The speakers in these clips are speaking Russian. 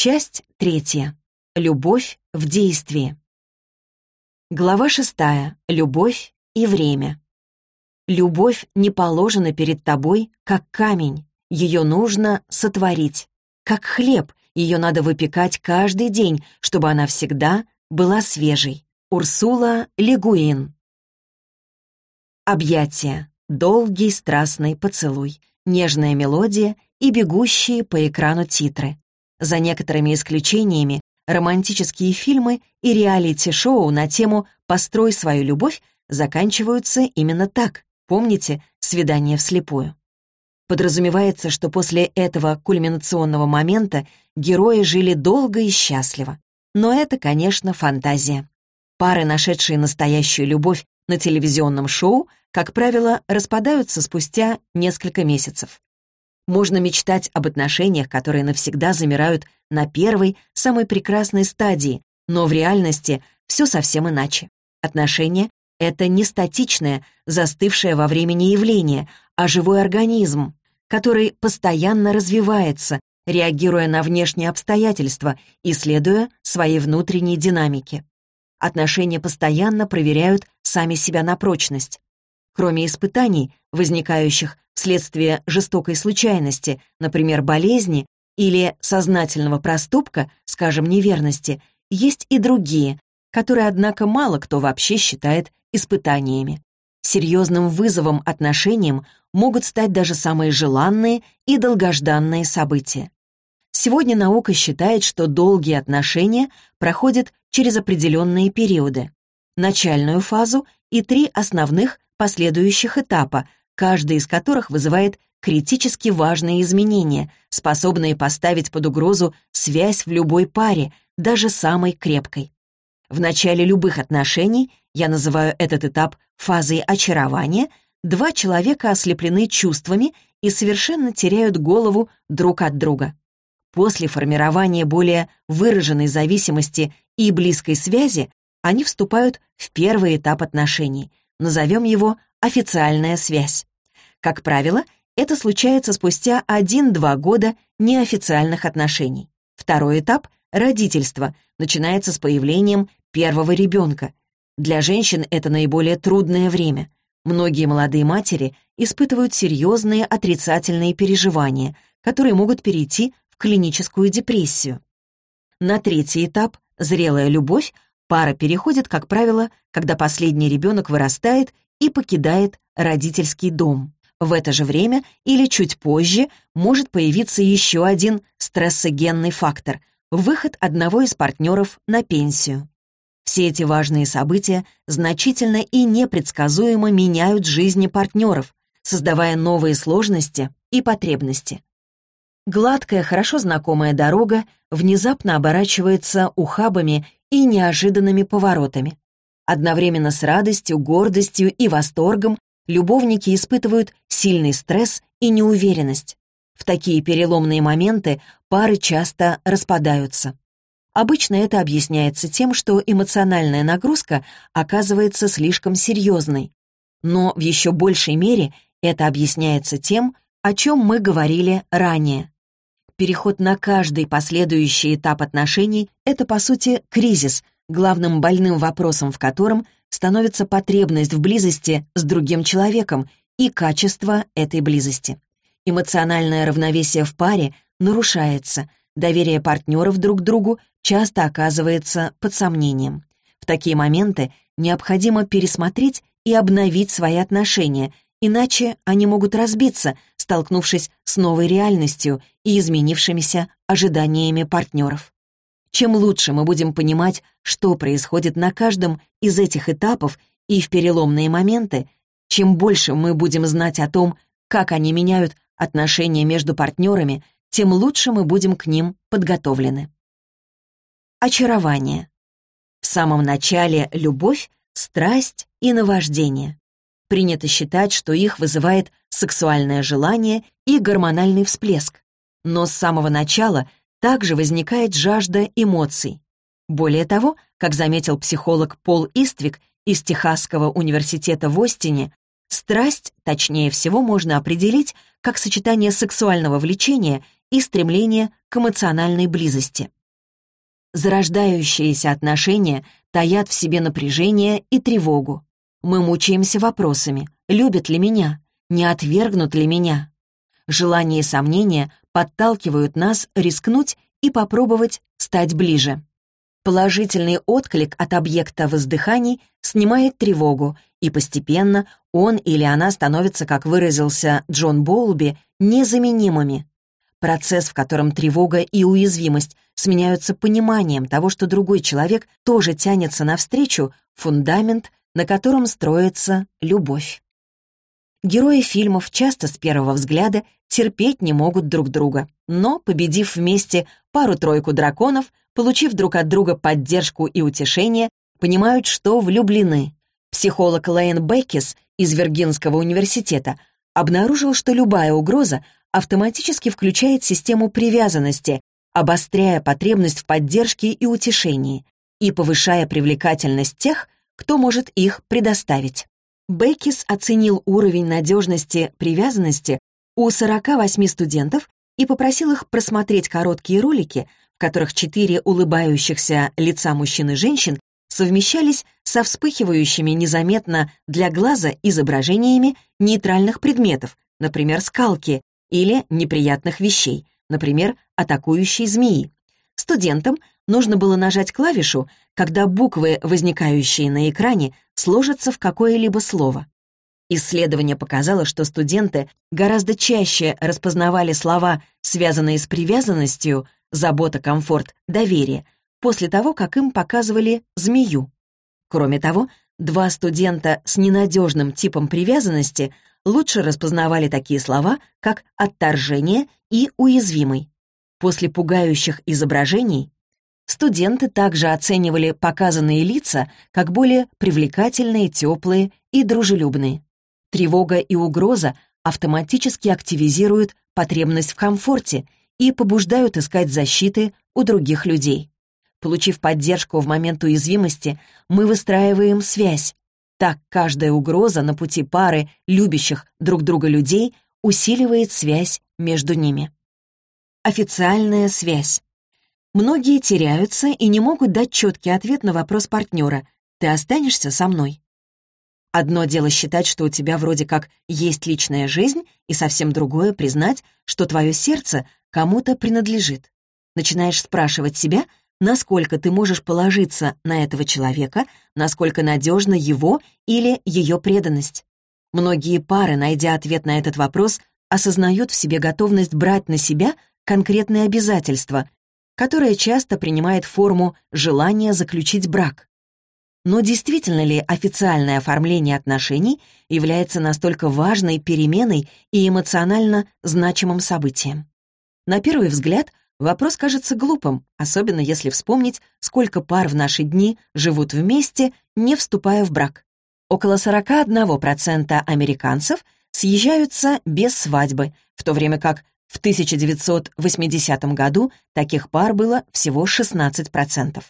Часть третья. Любовь в действии. Глава шестая. Любовь и время. Любовь не положена перед тобой, как камень. Ее нужно сотворить. Как хлеб, ее надо выпекать каждый день, чтобы она всегда была свежей. Урсула Легуин. Объятия. Долгий страстный поцелуй. Нежная мелодия и бегущие по экрану титры. За некоторыми исключениями, романтические фильмы и реалити-шоу на тему «Построй свою любовь» заканчиваются именно так. Помните «Свидание вслепую»? Подразумевается, что после этого кульминационного момента герои жили долго и счастливо. Но это, конечно, фантазия. Пары, нашедшие настоящую любовь на телевизионном шоу, как правило, распадаются спустя несколько месяцев. Можно мечтать об отношениях, которые навсегда замирают на первой, самой прекрасной стадии, но в реальности все совсем иначе. Отношения — это не статичное, застывшее во времени явление, а живой организм, который постоянно развивается, реагируя на внешние обстоятельства и следуя своей внутренней динамике. Отношения постоянно проверяют сами себя на прочность. Кроме испытаний, возникающих вследствие жестокой случайности, например, болезни или сознательного проступка, скажем, неверности, есть и другие, которые, однако, мало кто вообще считает испытаниями. Серьезным вызовом отношениям могут стать даже самые желанные и долгожданные события. Сегодня наука считает, что долгие отношения проходят через определенные периоды. Начальную фазу и три основных последующих этапа, каждый из которых вызывает критически важные изменения, способные поставить под угрозу связь в любой паре, даже самой крепкой. В начале любых отношений, я называю этот этап фазой очарования, два человека ослеплены чувствами и совершенно теряют голову друг от друга. После формирования более выраженной зависимости и близкой связи они вступают в первый этап отношений, назовем его официальная связь. Как правило, это случается спустя 1-2 года неофициальных отношений. Второй этап — родительство — начинается с появлением первого ребенка. Для женщин это наиболее трудное время. Многие молодые матери испытывают серьезные отрицательные переживания, которые могут перейти в клиническую депрессию. На третий этап — зрелая любовь — пара переходит, как правило, когда последний ребенок вырастает и покидает родительский дом. В это же время или чуть позже может появиться еще один стрессогенный фактор — выход одного из партнеров на пенсию. Все эти важные события значительно и непредсказуемо меняют жизни партнеров, создавая новые сложности и потребности. Гладкая, хорошо знакомая дорога внезапно оборачивается ухабами и неожиданными поворотами. Одновременно с радостью, гордостью и восторгом любовники испытывают сильный стресс и неуверенность. В такие переломные моменты пары часто распадаются. Обычно это объясняется тем, что эмоциональная нагрузка оказывается слишком серьезной. Но в еще большей мере это объясняется тем, о чем мы говорили ранее. Переход на каждый последующий этап отношений — это, по сути, кризис, главным больным вопросом в котором становится потребность в близости с другим человеком и качество этой близости. Эмоциональное равновесие в паре нарушается, доверие партнеров друг к другу часто оказывается под сомнением. В такие моменты необходимо пересмотреть и обновить свои отношения, иначе они могут разбиться, столкнувшись с новой реальностью и изменившимися ожиданиями партнеров. Чем лучше мы будем понимать, что происходит на каждом из этих этапов и в переломные моменты, чем больше мы будем знать о том, как они меняют отношения между партнерами, тем лучше мы будем к ним подготовлены. Очарование. В самом начале любовь, страсть и наваждение. Принято считать, что их вызывает сексуальное желание и гормональный всплеск. Но с самого начала также возникает жажда эмоций. Более того, как заметил психолог Пол Иствик из Техасского университета в Остине, страсть, точнее всего, можно определить как сочетание сексуального влечения и стремление к эмоциональной близости. Зарождающиеся отношения таят в себе напряжение и тревогу. Мы мучаемся вопросами «любят ли меня?», «не отвергнут ли меня?». Желания и сомнения подталкивают нас рискнуть и попробовать стать ближе. Положительный отклик от объекта воздыханий снимает тревогу, и постепенно он или она становится, как выразился Джон Боулби, незаменимыми. Процесс, в котором тревога и уязвимость сменяются пониманием того, что другой человек тоже тянется навстречу, фундамент, на котором строится любовь. Герои фильмов часто с первого взгляда терпеть не могут друг друга, но, победив вместе пару-тройку драконов, получив друг от друга поддержку и утешение, понимают, что влюблены. Психолог Лейн Беккис из Виргинского университета обнаружил, что любая угроза автоматически включает систему привязанности, обостряя потребность в поддержке и утешении и повышая привлекательность тех, кто может их предоставить. Беккис оценил уровень надежности привязанности у 48 студентов и попросил их просмотреть короткие ролики, в которых четыре улыбающихся лица мужчин и женщин совмещались со вспыхивающими незаметно для глаза изображениями нейтральных предметов, например, скалки, или неприятных вещей, например, атакующей змеи. Студентам нужно было нажать клавишу, когда буквы, возникающие на экране, сложатся в какое-либо слово. Исследование показало, что студенты гораздо чаще распознавали слова, связанные с привязанностью, забота, комфорт, доверие, после того, как им показывали змею. Кроме того, два студента с ненадежным типом привязанности лучше распознавали такие слова, как «отторжение» и «уязвимый». После пугающих изображений студенты также оценивали показанные лица как более привлекательные, теплые и дружелюбные. Тревога и угроза автоматически активизируют потребность в комфорте и побуждают искать защиты у других людей. Получив поддержку в момент уязвимости, мы выстраиваем связь. Так каждая угроза на пути пары любящих друг друга людей усиливает связь между ними. Официальная связь. Многие теряются и не могут дать четкий ответ на вопрос партнера «Ты останешься со мной?» Одно дело считать, что у тебя вроде как есть личная жизнь, и совсем другое — признать, что твое сердце кому-то принадлежит. Начинаешь спрашивать себя, насколько ты можешь положиться на этого человека, насколько надежна его или ее преданность. Многие пары, найдя ответ на этот вопрос, осознают в себе готовность брать на себя конкретные обязательства, которое часто принимает форму желания заключить брак. Но действительно ли официальное оформление отношений является настолько важной переменой и эмоционально значимым событием? На первый взгляд, вопрос кажется глупым, особенно если вспомнить, сколько пар в наши дни живут вместе, не вступая в брак. Около 41% американцев съезжаются без свадьбы, в то время как в 1980 году таких пар было всего 16%.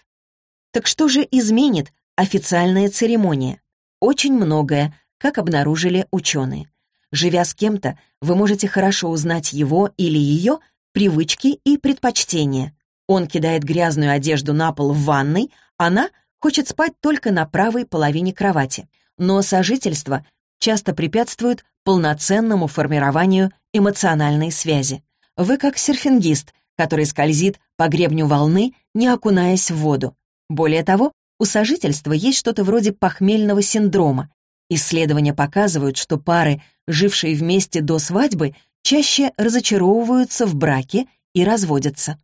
Так что же изменит официальная церемония? Очень многое, как обнаружили ученые. Живя с кем-то, вы можете хорошо узнать его или ее привычки и предпочтения. Он кидает грязную одежду на пол в ванной, она хочет спать только на правой половине кровати. Но сожительство часто препятствует полноценному формированию эмоциональной связи. Вы как серфингист, который скользит по гребню волны, не окунаясь в воду. Более того, у сожительства есть что-то вроде похмельного синдрома. Исследования показывают, что пары, жившие вместе до свадьбы, чаще разочаровываются в браке и разводятся.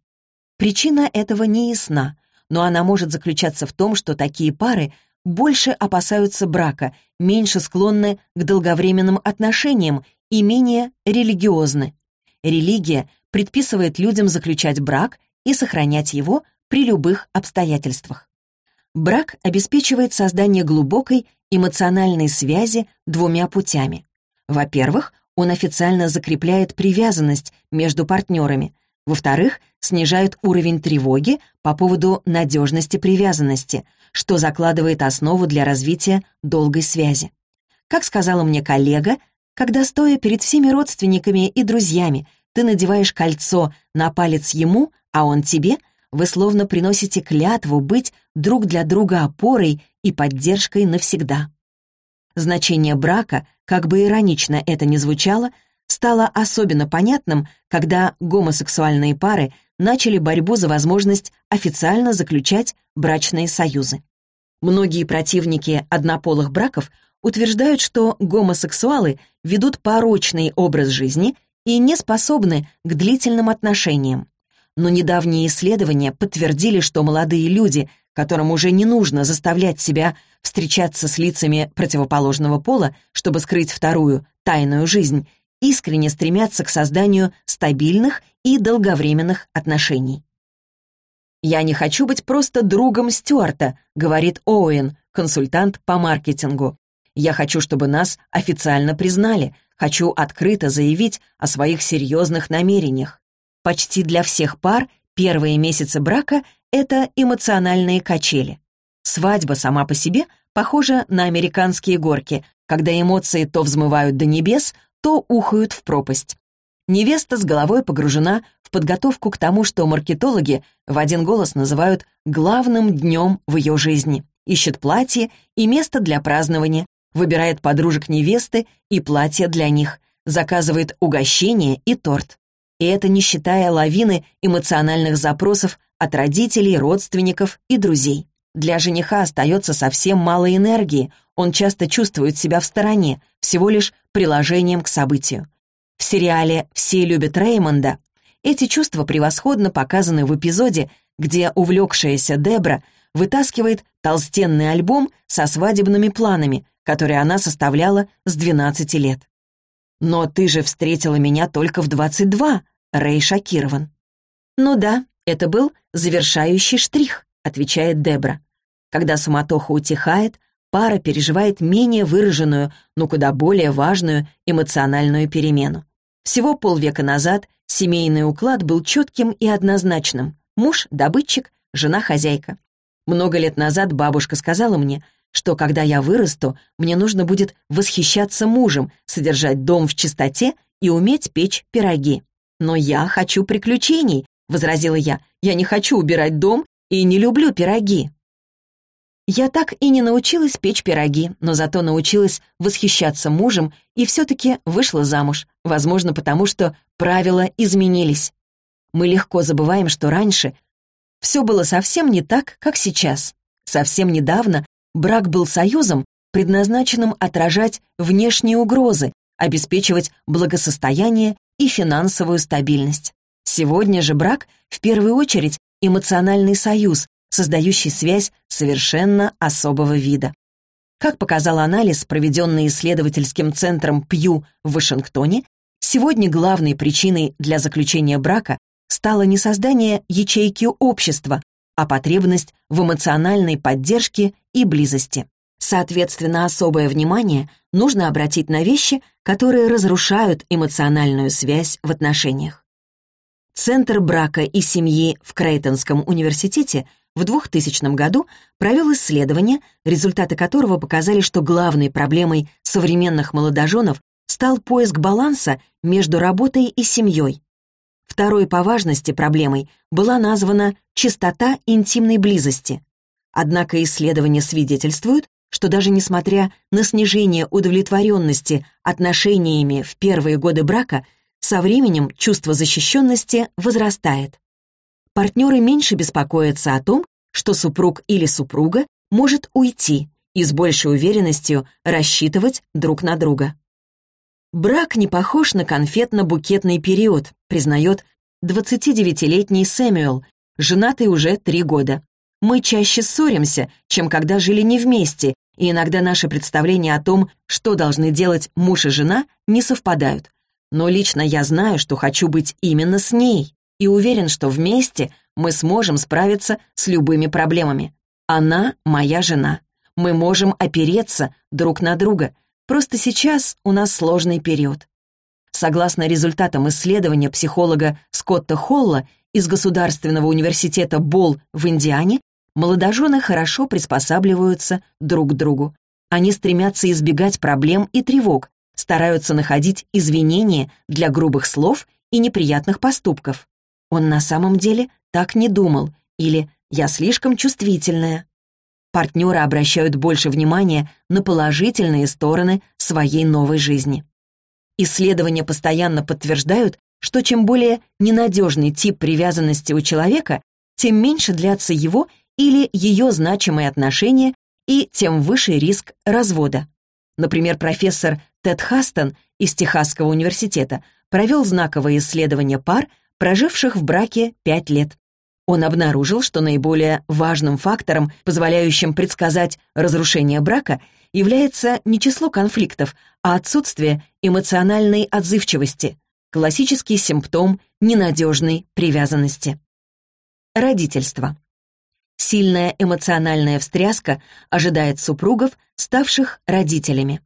Причина этого не ясна, но она может заключаться в том, что такие пары больше опасаются брака, меньше склонны к долговременным отношениям и менее религиозны. Религия предписывает людям заключать брак и сохранять его при любых обстоятельствах. Брак обеспечивает создание глубокой эмоциональной связи двумя путями. Во-первых, он официально закрепляет привязанность между партнерами. Во-вторых, снижает уровень тревоги по поводу надежности привязанности, что закладывает основу для развития долгой связи. Как сказала мне коллега, когда, стоя перед всеми родственниками и друзьями, ты надеваешь кольцо на палец ему, а он тебе, вы словно приносите клятву быть друг для друга опорой и поддержкой навсегда. Значение брака, как бы иронично это ни звучало, стало особенно понятным, когда гомосексуальные пары начали борьбу за возможность официально заключать брачные союзы. Многие противники однополых браков утверждают, что гомосексуалы ведут порочный образ жизни и не способны к длительным отношениям. Но недавние исследования подтвердили, что молодые люди, которым уже не нужно заставлять себя встречаться с лицами противоположного пола, чтобы скрыть вторую, тайную жизнь, искренне стремятся к созданию стабильных и долговременных отношений. «Я не хочу быть просто другом Стюарта», — говорит Оуэн, консультант по маркетингу. «Я хочу, чтобы нас официально признали, хочу открыто заявить о своих серьезных намерениях. Почти для всех пар первые месяцы брака — это эмоциональные качели. Свадьба сама по себе похожа на американские горки, когда эмоции то взмывают до небес, то ухают в пропасть. Невеста с головой погружена в подготовку к тому, что маркетологи в один голос называют главным днем в ее жизни. Ищет платье и место для празднования, выбирает подружек невесты и платья для них, заказывает угощение и торт. И это не считая лавины эмоциональных запросов от родителей, родственников и друзей. Для жениха остается совсем мало энергии, он часто чувствует себя в стороне, всего лишь приложением к событию. В сериале «Все любят Реймонда» эти чувства превосходно показаны в эпизоде, где увлекшаяся Дебра вытаскивает толстенный альбом со свадебными планами, который она составляла с 12 лет. «Но ты же встретила меня только в 22», — Рэй шокирован. «Ну да, это был завершающий штрих», — отвечает Дебра. Когда суматоха утихает, пара переживает менее выраженную, но куда более важную эмоциональную перемену. Всего полвека назад семейный уклад был четким и однозначным. Муж — добытчик, жена — хозяйка. Много лет назад бабушка сказала мне, что когда я вырасту, мне нужно будет восхищаться мужем, содержать дом в чистоте и уметь печь пироги. «Но я хочу приключений», — возразила я. «Я не хочу убирать дом и не люблю пироги». Я так и не научилась печь пироги, но зато научилась восхищаться мужем и все-таки вышла замуж, возможно, потому что правила изменились. Мы легко забываем, что раньше все было совсем не так, как сейчас. Совсем недавно Брак был союзом, предназначенным отражать внешние угрозы, обеспечивать благосостояние и финансовую стабильность. Сегодня же брак, в первую очередь, эмоциональный союз, создающий связь совершенно особого вида. Как показал анализ, проведенный исследовательским центром Пью в Вашингтоне, сегодня главной причиной для заключения брака стало не создание ячейки общества, а потребность в эмоциональной поддержке и близости. Соответственно, особое внимание нужно обратить на вещи, которые разрушают эмоциональную связь в отношениях. Центр брака и семьи в Крейтонском университете в 2000 году провел исследование, результаты которого показали, что главной проблемой современных молодоженов стал поиск баланса между работой и семьей, Второй по важности проблемой была названа «чистота интимной близости». Однако исследования свидетельствуют, что даже несмотря на снижение удовлетворенности отношениями в первые годы брака, со временем чувство защищенности возрастает. Партнеры меньше беспокоятся о том, что супруг или супруга может уйти и с большей уверенностью рассчитывать друг на друга. Брак не похож на конфетно-букетный период, признает 29-летний Сэмюэл, женатый уже три года. Мы чаще ссоримся, чем когда жили не вместе, и иногда наши представления о том, что должны делать муж и жена, не совпадают. Но лично я знаю, что хочу быть именно с ней, и уверен, что вместе мы сможем справиться с любыми проблемами. Она моя жена. Мы можем опереться друг на друга, Просто сейчас у нас сложный период. Согласно результатам исследования психолога Скотта Холла из Государственного университета Болл в Индиане, молодожены хорошо приспосабливаются друг к другу. Они стремятся избегать проблем и тревог, стараются находить извинения для грубых слов и неприятных поступков. Он на самом деле так не думал, или «я слишком чувствительная». Партнеры обращают больше внимания на положительные стороны своей новой жизни. Исследования постоянно подтверждают, что чем более ненадежный тип привязанности у человека, тем меньше длятся его или ее значимые отношения и тем выше риск развода. Например, профессор Тед Хастон из Техасского университета провел знаковое исследование пар, проживших в браке 5 лет. Он обнаружил, что наиболее важным фактором, позволяющим предсказать разрушение брака, является не число конфликтов, а отсутствие эмоциональной отзывчивости, классический симптом ненадежной привязанности. Родительство. Сильная эмоциональная встряска ожидает супругов, ставших родителями.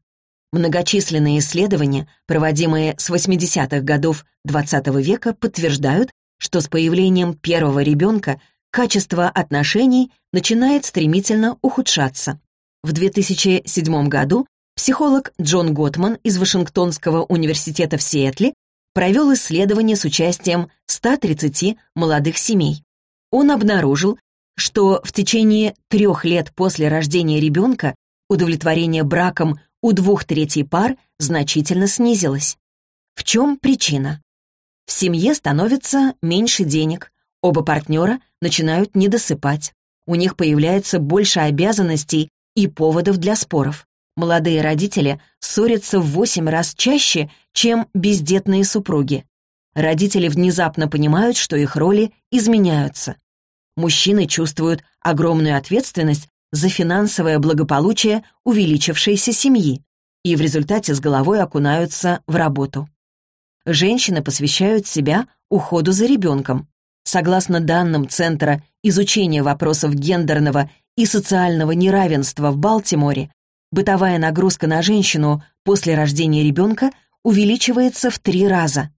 Многочисленные исследования, проводимые с 80-х годов XX века, подтверждают, что с появлением первого ребенка качество отношений начинает стремительно ухудшаться. В 2007 году психолог Джон Готман из Вашингтонского университета в Сиэтле провел исследование с участием 130 молодых семей. Он обнаружил, что в течение трех лет после рождения ребенка удовлетворение браком у двух третей пар значительно снизилось. В чем причина? В семье становится меньше денег, оба партнера начинают недосыпать, у них появляется больше обязанностей и поводов для споров. Молодые родители ссорятся в восемь раз чаще, чем бездетные супруги. Родители внезапно понимают, что их роли изменяются. Мужчины чувствуют огромную ответственность за финансовое благополучие увеличившейся семьи и в результате с головой окунаются в работу. Женщины посвящают себя уходу за ребенком. Согласно данным Центра изучения вопросов гендерного и социального неравенства в Балтиморе, бытовая нагрузка на женщину после рождения ребенка увеличивается в три раза.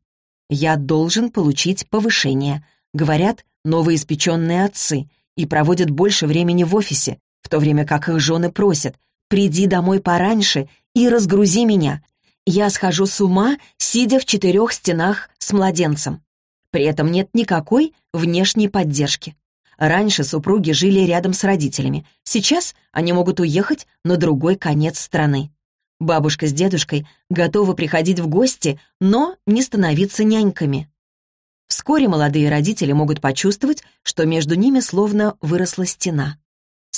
«Я должен получить повышение», говорят новоиспеченные отцы, и проводят больше времени в офисе, то время как их жены просят «приди домой пораньше и разгрузи меня». Я схожу с ума, сидя в четырех стенах с младенцем. При этом нет никакой внешней поддержки. Раньше супруги жили рядом с родителями. Сейчас они могут уехать на другой конец страны. Бабушка с дедушкой готовы приходить в гости, но не становиться няньками. Вскоре молодые родители могут почувствовать, что между ними словно выросла стена.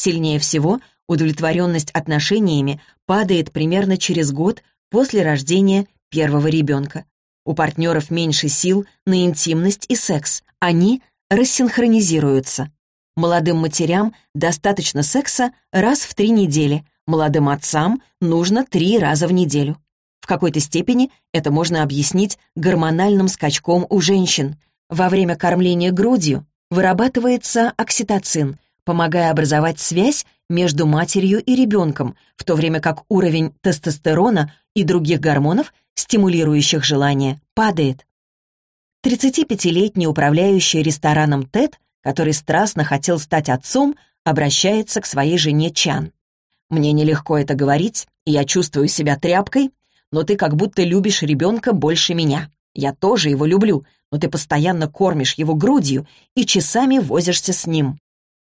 Сильнее всего удовлетворенность отношениями падает примерно через год после рождения первого ребенка. У партнеров меньше сил на интимность и секс, они рассинхронизируются. Молодым матерям достаточно секса раз в три недели, молодым отцам нужно три раза в неделю. В какой-то степени это можно объяснить гормональным скачком у женщин. Во время кормления грудью вырабатывается окситоцин, помогая образовать связь между матерью и ребенком, в то время как уровень тестостерона и других гормонов, стимулирующих желание, падает. 35-летний управляющий рестораном Тед, который страстно хотел стать отцом, обращается к своей жене Чан. «Мне нелегко это говорить, и я чувствую себя тряпкой, но ты как будто любишь ребенка больше меня. Я тоже его люблю, но ты постоянно кормишь его грудью и часами возишься с ним.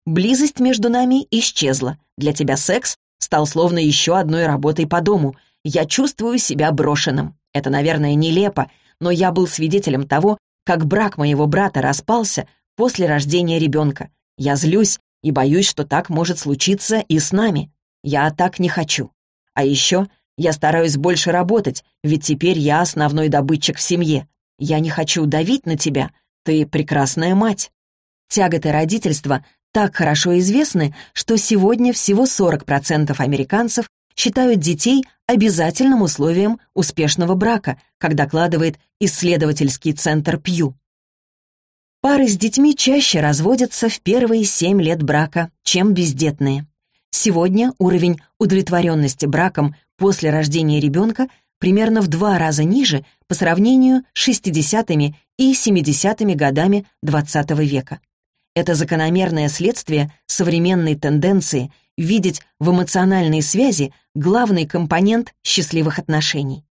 Близость между нами исчезла. Для тебя секс стал словно еще одной работой по дому. Я чувствую себя брошенным. Это, наверное, нелепо, но я был свидетелем того, как брак моего брата распался после рождения ребенка. Я злюсь и боюсь, что так может случиться и с нами. Я так не хочу. А еще я стараюсь больше работать, ведь теперь я основной добытчик в семье. Я не хочу давить на тебя. Ты прекрасная мать. Тяготы родительства так хорошо известны, что сегодня всего 40% американцев считают детей обязательным условием успешного брака, как докладывает исследовательский центр Пью. Пары с детьми чаще разводятся в первые 7 лет брака, чем бездетные. Сегодня уровень удовлетворенности браком после рождения ребенка примерно в два раза ниже по сравнению с 60-ми и 70-ми годами XX века. Это закономерное следствие современной тенденции видеть в эмоциональной связи главный компонент счастливых отношений.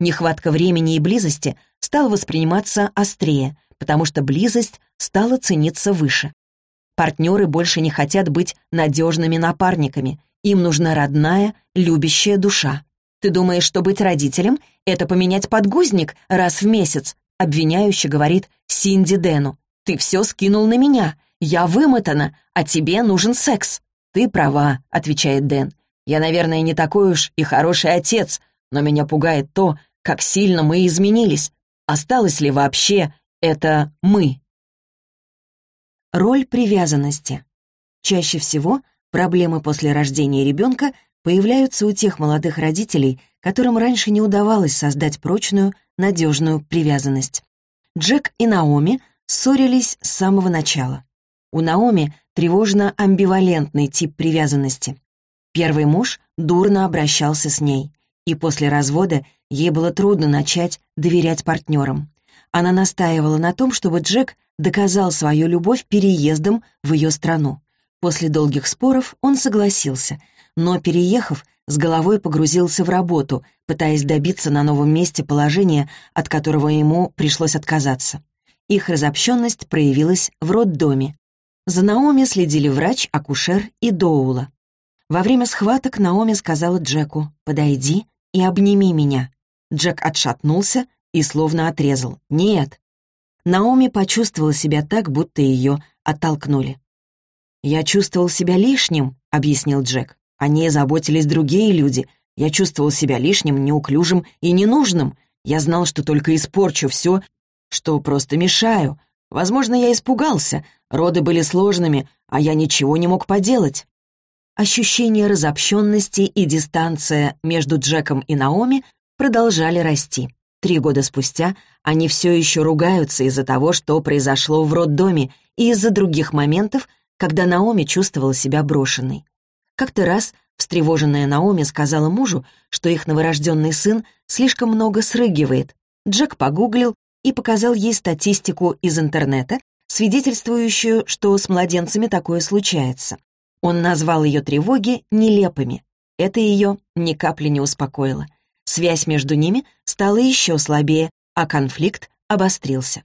Нехватка времени и близости стала восприниматься острее, потому что близость стала цениться выше. Партнеры больше не хотят быть надежными напарниками. Им нужна родная, любящая душа. Ты думаешь, что быть родителем — это поменять подгузник раз в месяц? Обвиняюще говорит Синди Дэну. Ты все скинул на меня. Я вымотана, а тебе нужен секс. Ты права, отвечает Дэн. Я, наверное, не такой уж и хороший отец, но меня пугает то, как сильно мы изменились. Осталось ли вообще это мы? Роль привязанности. Чаще всего проблемы после рождения ребенка появляются у тех молодых родителей, которым раньше не удавалось создать прочную, надежную привязанность. Джек и Наоми ссорились с самого начала. У Наоми тревожно-амбивалентный тип привязанности. Первый муж дурно обращался с ней, и после развода ей было трудно начать доверять партнерам. Она настаивала на том, чтобы Джек доказал свою любовь переездом в ее страну. После долгих споров он согласился, но, переехав, с головой погрузился в работу, пытаясь добиться на новом месте положения, от которого ему пришлось отказаться. Их разобщенность проявилась в роддоме. За Наоми следили врач, акушер и Доула. Во время схваток Наоми сказала Джеку «Подойди и обними меня». Джек отшатнулся и словно отрезал «Нет». Наоми почувствовала себя так, будто ее оттолкнули. «Я чувствовал себя лишним», — объяснил Джек. О ней заботились другие люди. Я чувствовал себя лишним, неуклюжим и ненужным. Я знал, что только испорчу все, что просто мешаю. Возможно, я испугался. Роды были сложными, а я ничего не мог поделать. Ощущение разобщенности и дистанция между Джеком и Наоми продолжали расти. Три года спустя они все еще ругаются из-за того, что произошло в роддоме, и из-за других моментов, когда Наоми чувствовала себя брошенной. Как-то раз встревоженная Наоми сказала мужу, что их новорожденный сын слишком много срыгивает. Джек погуглил и показал ей статистику из интернета, свидетельствующую, что с младенцами такое случается. Он назвал ее тревоги нелепыми. Это ее ни капли не успокоило. Связь между ними стала еще слабее, а конфликт обострился.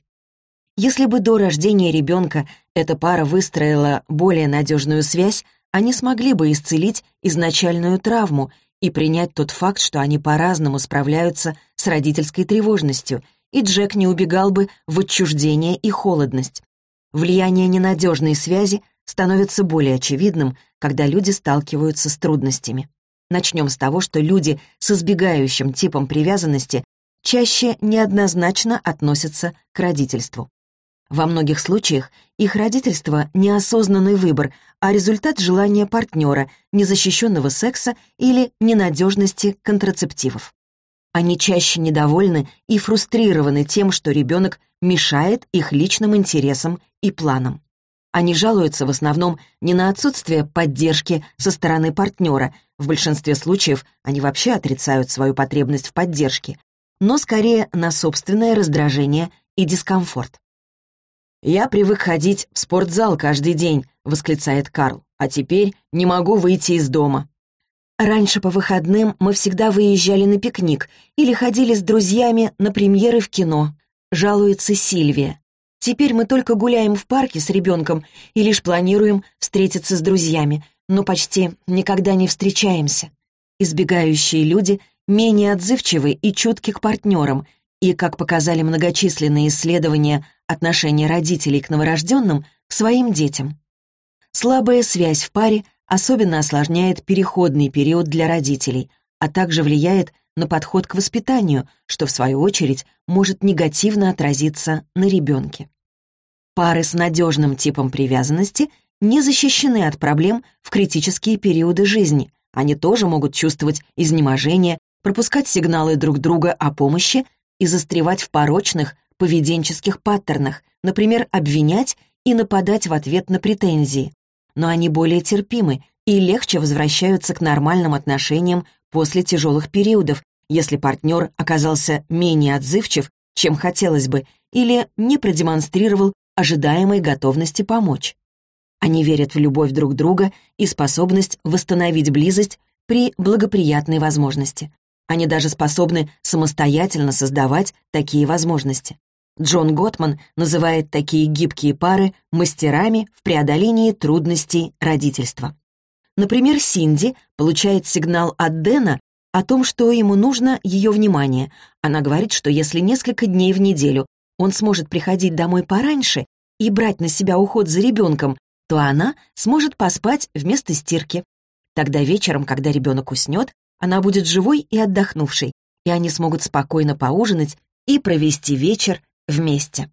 Если бы до рождения ребенка эта пара выстроила более надежную связь, они смогли бы исцелить изначальную травму и принять тот факт, что они по-разному справляются с родительской тревожностью, и Джек не убегал бы в отчуждение и холодность. Влияние ненадежной связи становится более очевидным, когда люди сталкиваются с трудностями. Начнем с того, что люди с избегающим типом привязанности чаще неоднозначно относятся к родительству. Во многих случаях их родительство — неосознанный выбор, а результат желания партнера, незащищенного секса или ненадежности контрацептивов. Они чаще недовольны и фрустрированы тем, что ребенок мешает их личным интересам и планам. Они жалуются в основном не на отсутствие поддержки со стороны партнера, в большинстве случаев они вообще отрицают свою потребность в поддержке, но скорее на собственное раздражение и дискомфорт. «Я привык ходить в спортзал каждый день», — восклицает Карл, «а теперь не могу выйти из дома». Раньше по выходным мы всегда выезжали на пикник или ходили с друзьями на премьеры в кино. Жалуется Сильвия. Теперь мы только гуляем в парке с ребенком и лишь планируем встретиться с друзьями, но почти никогда не встречаемся. Избегающие люди менее отзывчивы и чутки к партнерам, и, как показали многочисленные исследования отношения родителей к новорожденным, к своим детям. Слабая связь в паре особенно осложняет переходный период для родителей, а также влияет на подход к воспитанию, что, в свою очередь, может негативно отразиться на ребенке. Пары с надежным типом привязанности не защищены от проблем в критические периоды жизни. Они тоже могут чувствовать изнеможение, пропускать сигналы друг друга о помощи и застревать в порочных, поведенческих паттернах, например, обвинять и нападать в ответ на претензии. Но они более терпимы и легче возвращаются к нормальным отношениям после тяжелых периодов, если партнер оказался менее отзывчив, чем хотелось бы, или не продемонстрировал ожидаемой готовности помочь. Они верят в любовь друг друга и способность восстановить близость при благоприятной возможности. Они даже способны самостоятельно создавать такие возможности. Джон Готман называет такие гибкие пары мастерами в преодолении трудностей родительства. Например, Синди получает сигнал от Дэна о том, что ему нужно ее внимание. Она говорит, что если несколько дней в неделю он сможет приходить домой пораньше и брать на себя уход за ребенком, то она сможет поспать вместо стирки. Тогда вечером, когда ребенок уснет, она будет живой и отдохнувшей, и они смогут спокойно поужинать и провести вечер вместе.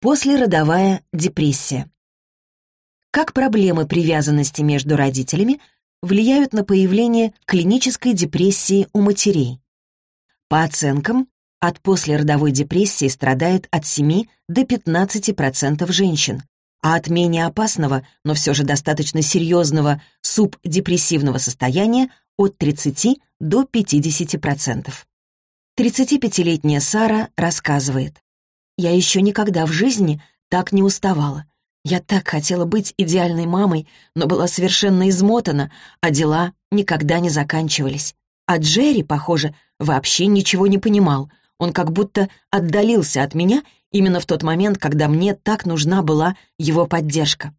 Послеродовая депрессия. Как проблемы привязанности между родителями влияют на появление клинической депрессии у матерей? По оценкам, от послеродовой депрессии страдает от 7 до 15% женщин, а от менее опасного, но все же достаточно серьезного субдепрессивного состояния от 30 до 50%. 35-летняя Сара рассказывает. «Я еще никогда в жизни так не уставала. Я так хотела быть идеальной мамой, но была совершенно измотана, а дела никогда не заканчивались. А Джерри, похоже, вообще ничего не понимал. Он как будто отдалился от меня именно в тот момент, когда мне так нужна была его поддержка.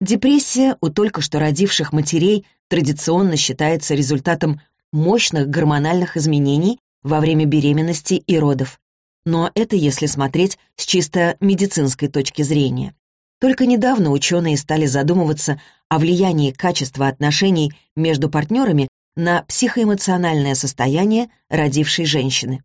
Депрессия у только что родивших матерей традиционно считается результатом мощных гормональных изменений, во время беременности и родов. Но это если смотреть с чисто медицинской точки зрения. Только недавно ученые стали задумываться о влиянии качества отношений между партнерами на психоэмоциональное состояние родившей женщины.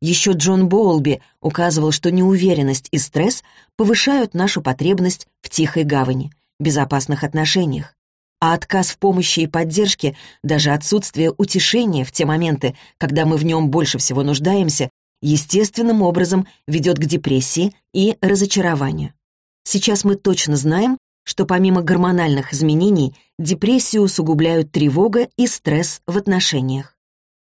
Еще Джон Боулби указывал, что неуверенность и стресс повышают нашу потребность в тихой гавани, безопасных отношениях а отказ в помощи и поддержке, даже отсутствие утешения в те моменты, когда мы в нем больше всего нуждаемся, естественным образом ведет к депрессии и разочарованию. Сейчас мы точно знаем, что помимо гормональных изменений, депрессию усугубляют тревога и стресс в отношениях.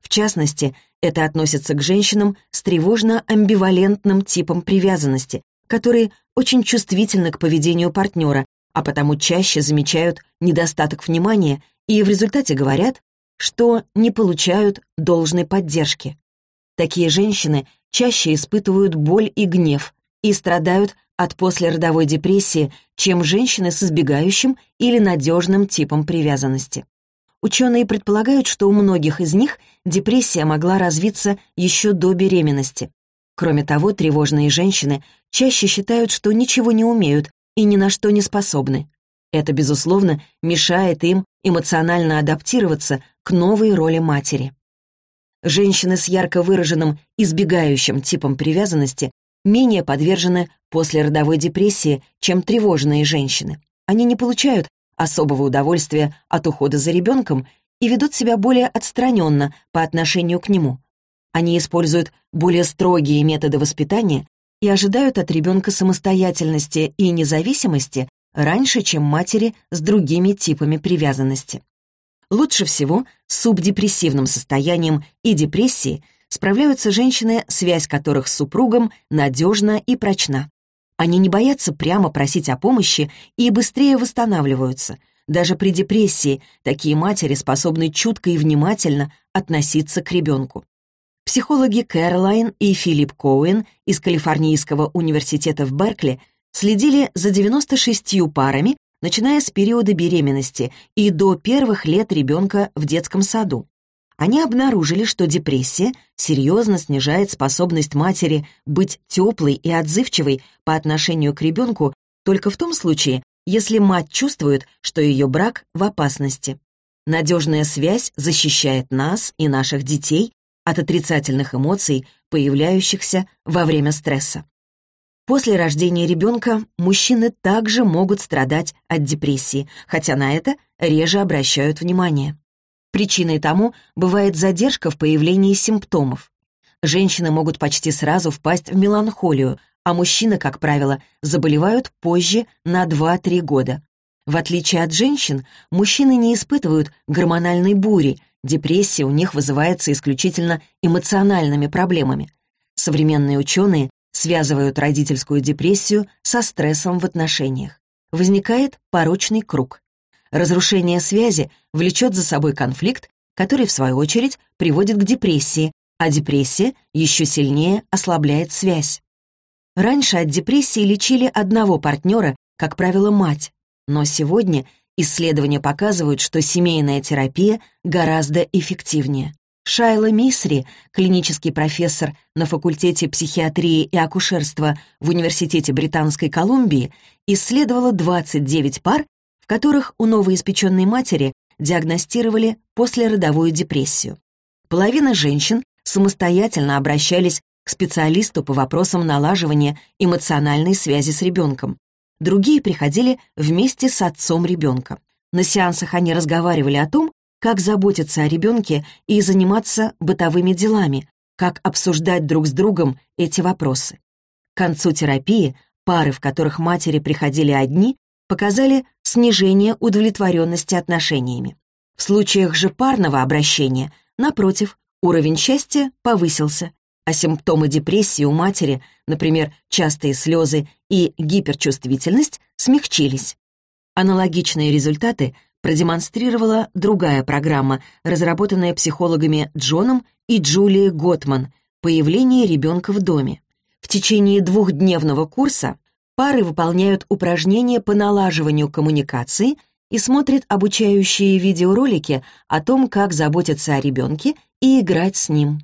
В частности, это относится к женщинам с тревожно-амбивалентным типом привязанности, которые очень чувствительны к поведению партнера а потому чаще замечают недостаток внимания и в результате говорят, что не получают должной поддержки. Такие женщины чаще испытывают боль и гнев и страдают от послеродовой депрессии, чем женщины с избегающим или надежным типом привязанности. Ученые предполагают, что у многих из них депрессия могла развиться еще до беременности. Кроме того, тревожные женщины чаще считают, что ничего не умеют и ни на что не способны. Это, безусловно, мешает им эмоционально адаптироваться к новой роли матери. Женщины с ярко выраженным избегающим типом привязанности менее подвержены послеродовой депрессии, чем тревожные женщины. Они не получают особого удовольствия от ухода за ребенком и ведут себя более отстраненно по отношению к нему. Они используют более строгие методы воспитания и ожидают от ребенка самостоятельности и независимости раньше, чем матери с другими типами привязанности. Лучше всего с субдепрессивным состоянием и депрессией справляются женщины, связь которых с супругом надежна и прочна. Они не боятся прямо просить о помощи и быстрее восстанавливаются. Даже при депрессии такие матери способны чутко и внимательно относиться к ребенку. Психологи Кэролайн и Филипп Коуэн из Калифорнийского университета в Беркли следили за 96 парами, начиная с периода беременности и до первых лет ребенка в детском саду. Они обнаружили, что депрессия серьезно снижает способность матери быть теплой и отзывчивой по отношению к ребенку только в том случае, если мать чувствует, что ее брак в опасности. Надежная связь защищает нас и наших детей от отрицательных эмоций, появляющихся во время стресса. После рождения ребенка мужчины также могут страдать от депрессии, хотя на это реже обращают внимание. Причиной тому бывает задержка в появлении симптомов. Женщины могут почти сразу впасть в меланхолию, а мужчины, как правило, заболевают позже на 2-3 года. В отличие от женщин, мужчины не испытывают гормональной бури, Депрессия у них вызывается исключительно эмоциональными проблемами. Современные ученые связывают родительскую депрессию со стрессом в отношениях. Возникает порочный круг. Разрушение связи влечет за собой конфликт, который, в свою очередь, приводит к депрессии, а депрессия еще сильнее ослабляет связь. Раньше от депрессии лечили одного партнера, как правило, мать, но сегодня исследования показывают, что семейная терапия гораздо эффективнее. Шайла Мисри, клинический профессор на факультете психиатрии и акушерства в Университете Британской Колумбии, исследовала 29 пар, в которых у новоиспеченной матери диагностировали послеродовую депрессию. Половина женщин самостоятельно обращались к специалисту по вопросам налаживания эмоциональной связи с ребенком. Другие приходили вместе с отцом ребенка. На сеансах они разговаривали о том, как заботиться о ребенке и заниматься бытовыми делами, как обсуждать друг с другом эти вопросы. К концу терапии пары, в которых матери приходили одни, показали снижение удовлетворенности отношениями. В случаях же парного обращения, напротив, уровень счастья повысился, а симптомы депрессии у матери, например, частые слезы и гиперчувствительность, смягчились. Аналогичные результаты продемонстрировала другая программа, разработанная психологами Джоном и Джулией Готман «Появление ребенка в доме». В течение двухдневного курса пары выполняют упражнения по налаживанию коммуникации и смотрят обучающие видеоролики о том, как заботиться о ребенке и играть с ним.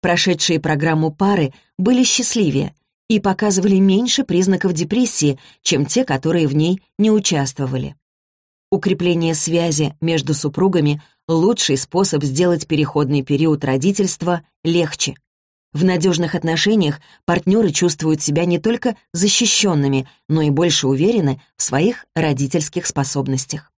Прошедшие программу пары были счастливее и показывали меньше признаков депрессии, чем те, которые в ней не участвовали. Укрепление связи между супругами — лучший способ сделать переходный период родительства легче. В надежных отношениях партнеры чувствуют себя не только защищенными, но и больше уверены в своих родительских способностях.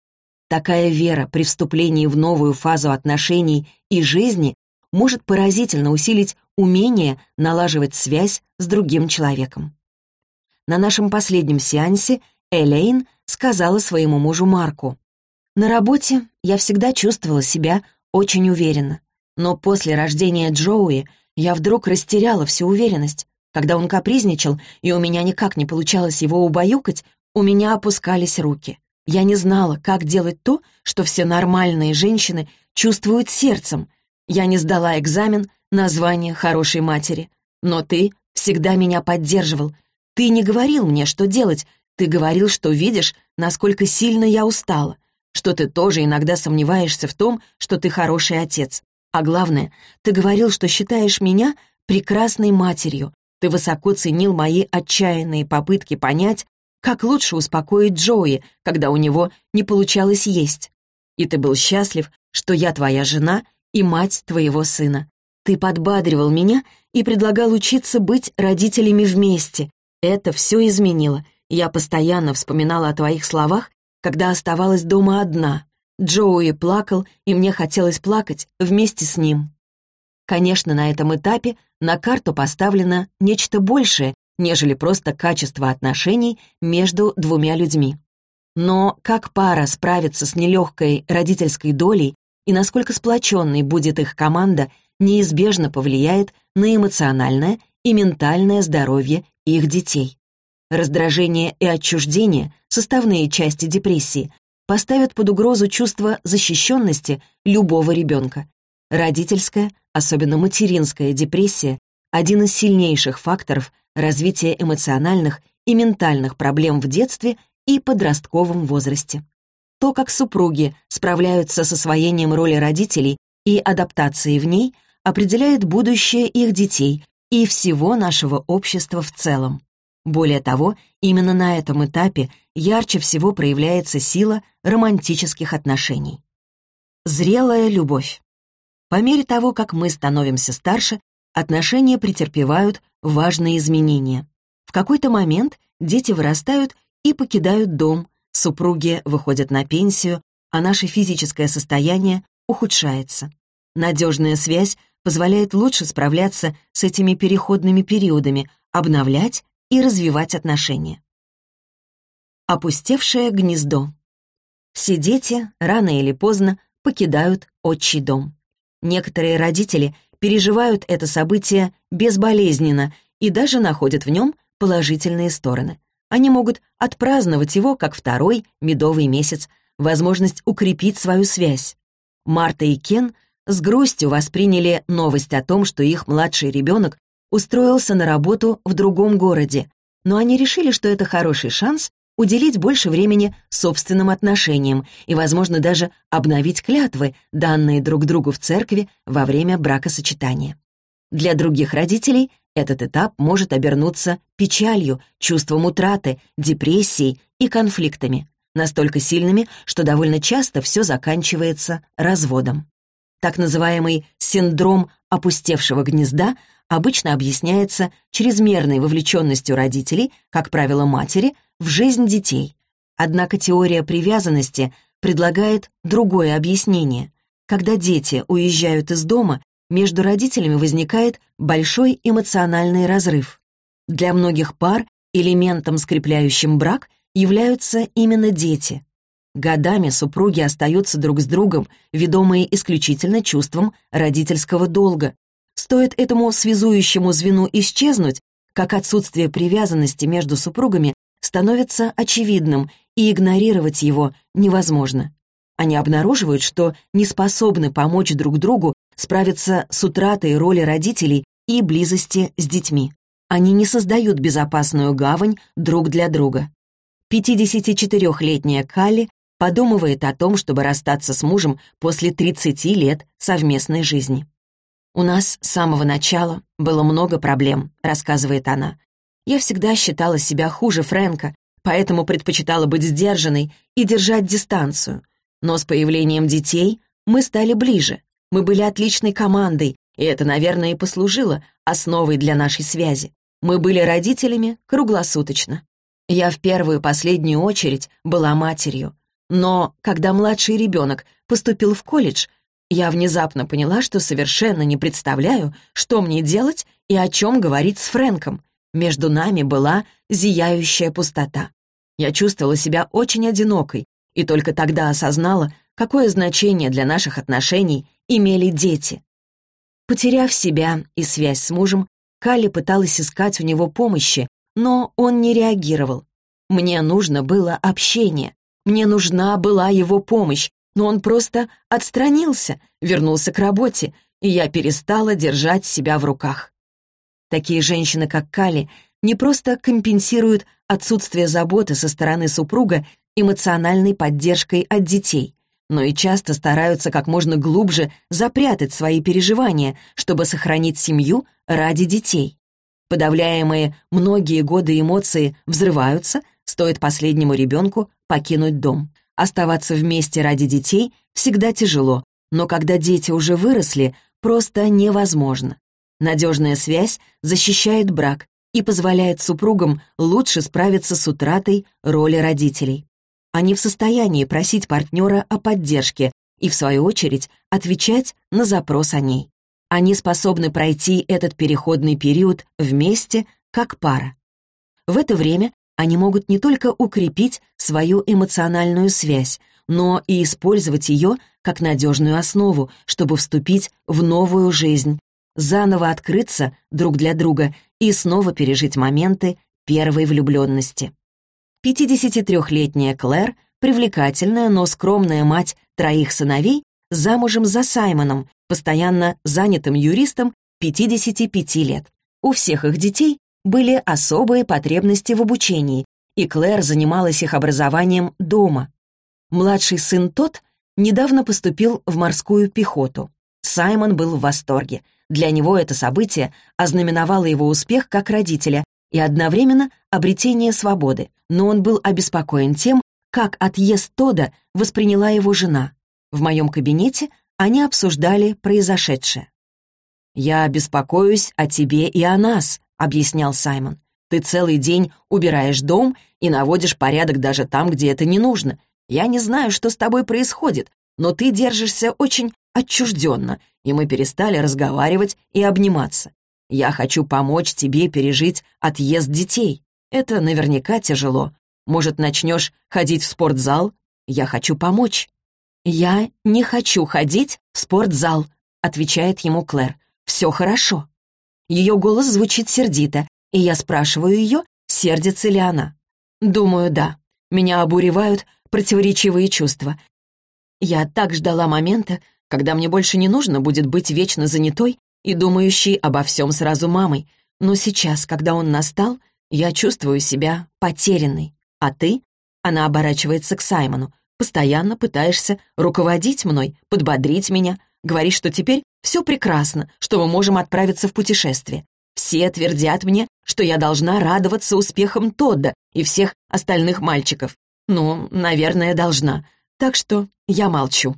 Такая вера при вступлении в новую фазу отношений и жизни может поразительно усилить умение налаживать связь с другим человеком. На нашем последнем сеансе Элейн сказала своему мужу Марку. «На работе я всегда чувствовала себя очень уверенно, но после рождения Джоуи я вдруг растеряла всю уверенность. Когда он капризничал, и у меня никак не получалось его убаюкать, у меня опускались руки. Я не знала, как делать то, что все нормальные женщины чувствуют сердцем. Я не сдала экзамен на звание хорошей матери. Но ты всегда меня поддерживал. Ты не говорил мне, что делать, ты говорил, что видишь, насколько сильно я устала, что ты тоже иногда сомневаешься в том, что ты хороший отец. А главное, ты говорил, что считаешь меня прекрасной матерью. Ты высоко ценил мои отчаянные попытки понять, как лучше успокоить Джои, когда у него не получалось есть. И ты был счастлив, что я твоя жена и мать твоего сына. Ты подбадривал меня и предлагал учиться быть родителями вместе. Это все изменило, я постоянно вспоминала о твоих словах, когда оставалась дома одна. Джоуи плакал, и мне хотелось плакать вместе с ним. Конечно, на этом этапе на карту поставлено нечто большее, нежели просто качество отношений между двумя людьми. Но как пара справится с нелегкой родительской долей и насколько сплоченной будет их команда, неизбежно повлияет на эмоциональное и ментальное здоровье их детей. Раздражение и отчуждение, составные части депрессии, поставят под угрозу чувство защищенности любого ребенка. Родительская, особенно материнская депрессия – один из сильнейших факторов развития эмоциональных и ментальных проблем в детстве и подростковом возрасте. То, как супруги справляются с освоением роли родителей и адаптацией в ней, определяет будущее их детей и всего нашего общества в целом. Более того, именно на этом этапе ярче всего проявляется сила романтических отношений. Зрелая любовь. По мере того, как мы становимся старше, отношения претерпевают важные изменения. В какой-то момент дети вырастают и покидают дом, супруги выходят на пенсию, а наше физическое состояние ухудшается. Надежная связь позволяет лучше справляться с этими переходными периодами, обновлять и развивать отношения. Опустевшее гнездо. Все дети рано или поздно покидают отчий дом. Некоторые родители переживают это событие безболезненно и даже находят в нем положительные стороны. Они могут отпраздновать его как второй медовый месяц, возможность укрепить свою связь. Марта и Кен с грустью восприняли новость о том, что их младший ребенок устроился на работу в другом городе, но они решили, что это хороший шанс уделить больше времени собственным отношениям и, возможно, даже обновить клятвы, данные друг другу в церкви во время бракосочетания. Для других родителей этот этап может обернуться печалью, чувством утраты, депрессией и конфликтами, настолько сильными, что довольно часто все заканчивается разводом. Так называемый синдром опустевшего гнезда обычно объясняется чрезмерной вовлеченностью родителей, как правило матери, в жизнь детей. Однако теория привязанности предлагает другое объяснение. Когда дети уезжают из дома, между родителями возникает большой эмоциональный разрыв. Для многих пар элементом, скрепляющим брак, являются именно дети. Годами супруги остаются друг с другом, ведомые исключительно чувством родительского долга. Стоит этому связующему звену исчезнуть, как отсутствие привязанности между супругами становится очевидным, и игнорировать его невозможно. Они обнаруживают, что не способны помочь друг другу справиться с утратой роли родителей и близости с детьми. Они не создают безопасную гавань друг для друга. 54-летняя Калли подумывает о том, чтобы расстаться с мужем после 30 лет совместной жизни. «У нас с самого начала было много проблем», — рассказывает она. «Я всегда считала себя хуже Фрэнка, поэтому предпочитала быть сдержанной и держать дистанцию. Но с появлением детей мы стали ближе. Мы были отличной командой, и это, наверное, и послужило основой для нашей связи. Мы были родителями круглосуточно. Я в первую и последнюю очередь была матерью. Но когда младший ребенок поступил в колледж, я внезапно поняла, что совершенно не представляю, что мне делать и о чем говорить с Фрэнком. Между нами была зияющая пустота. Я чувствовала себя очень одинокой и только тогда осознала, какое значение для наших отношений имели дети. Потеряв себя и связь с мужем, Калли пыталась искать у него помощи, но он не реагировал. Мне нужно было общение, мне нужна была его помощь, но он просто отстранился, вернулся к работе, и я перестала держать себя в руках. Такие женщины, как Кали, не просто компенсируют отсутствие заботы со стороны супруга эмоциональной поддержкой от детей но и часто стараются как можно глубже запрятать свои переживания, чтобы сохранить семью ради детей. Подавляемые многие годы эмоции взрываются, стоит последнему ребенку покинуть дом. Оставаться вместе ради детей всегда тяжело, но когда дети уже выросли, просто невозможно. Надежная связь защищает брак и позволяет супругам лучше справиться с утратой роли родителей. Они в состоянии просить партнера о поддержке и, в свою очередь, отвечать на запрос о ней. Они способны пройти этот переходный период вместе, как пара. В это время они могут не только укрепить свою эмоциональную связь, но и использовать ее как надежную основу, чтобы вступить в новую жизнь, заново открыться друг для друга и снова пережить моменты первой влюбленности. 53-летняя Клэр, привлекательная, но скромная мать троих сыновей, замужем за Саймоном, постоянно занятым юристом 55 лет. У всех их детей были особые потребности в обучении, и Клэр занималась их образованием дома. Младший сын тот недавно поступил в морскую пехоту. Саймон был в восторге. Для него это событие ознаменовало его успех как родителя и одновременно обретение свободы, но он был обеспокоен тем, как отъезд Тода восприняла его жена. В моем кабинете они обсуждали произошедшее. «Я беспокоюсь о тебе и о нас», — объяснял Саймон. «Ты целый день убираешь дом и наводишь порядок даже там, где это не нужно. Я не знаю, что с тобой происходит, но ты держишься очень отчужденно, и мы перестали разговаривать и обниматься. Я хочу помочь тебе пережить отъезд детей. Это наверняка тяжело. Может, начнешь ходить в спортзал? Я хочу помочь». «Я не хочу ходить в спортзал», — отвечает ему Клэр. «Все хорошо». Ее голос звучит сердито, и я спрашиваю ее, сердится ли она. Думаю, да. Меня обуревают противоречивые чувства. Я так ждала момента, когда мне больше не нужно будет быть вечно занятой и думающей обо всем сразу мамой. Но сейчас, когда он настал, я чувствую себя потерянной. А ты? Она оборачивается к Саймону. Постоянно пытаешься руководить мной, подбодрить меня, говоришь, что теперь все прекрасно, что мы можем отправиться в путешествие. Все твердят мне, что я должна радоваться успехам Тодда и всех остальных мальчиков. Ну, наверное, должна. Так что я молчу.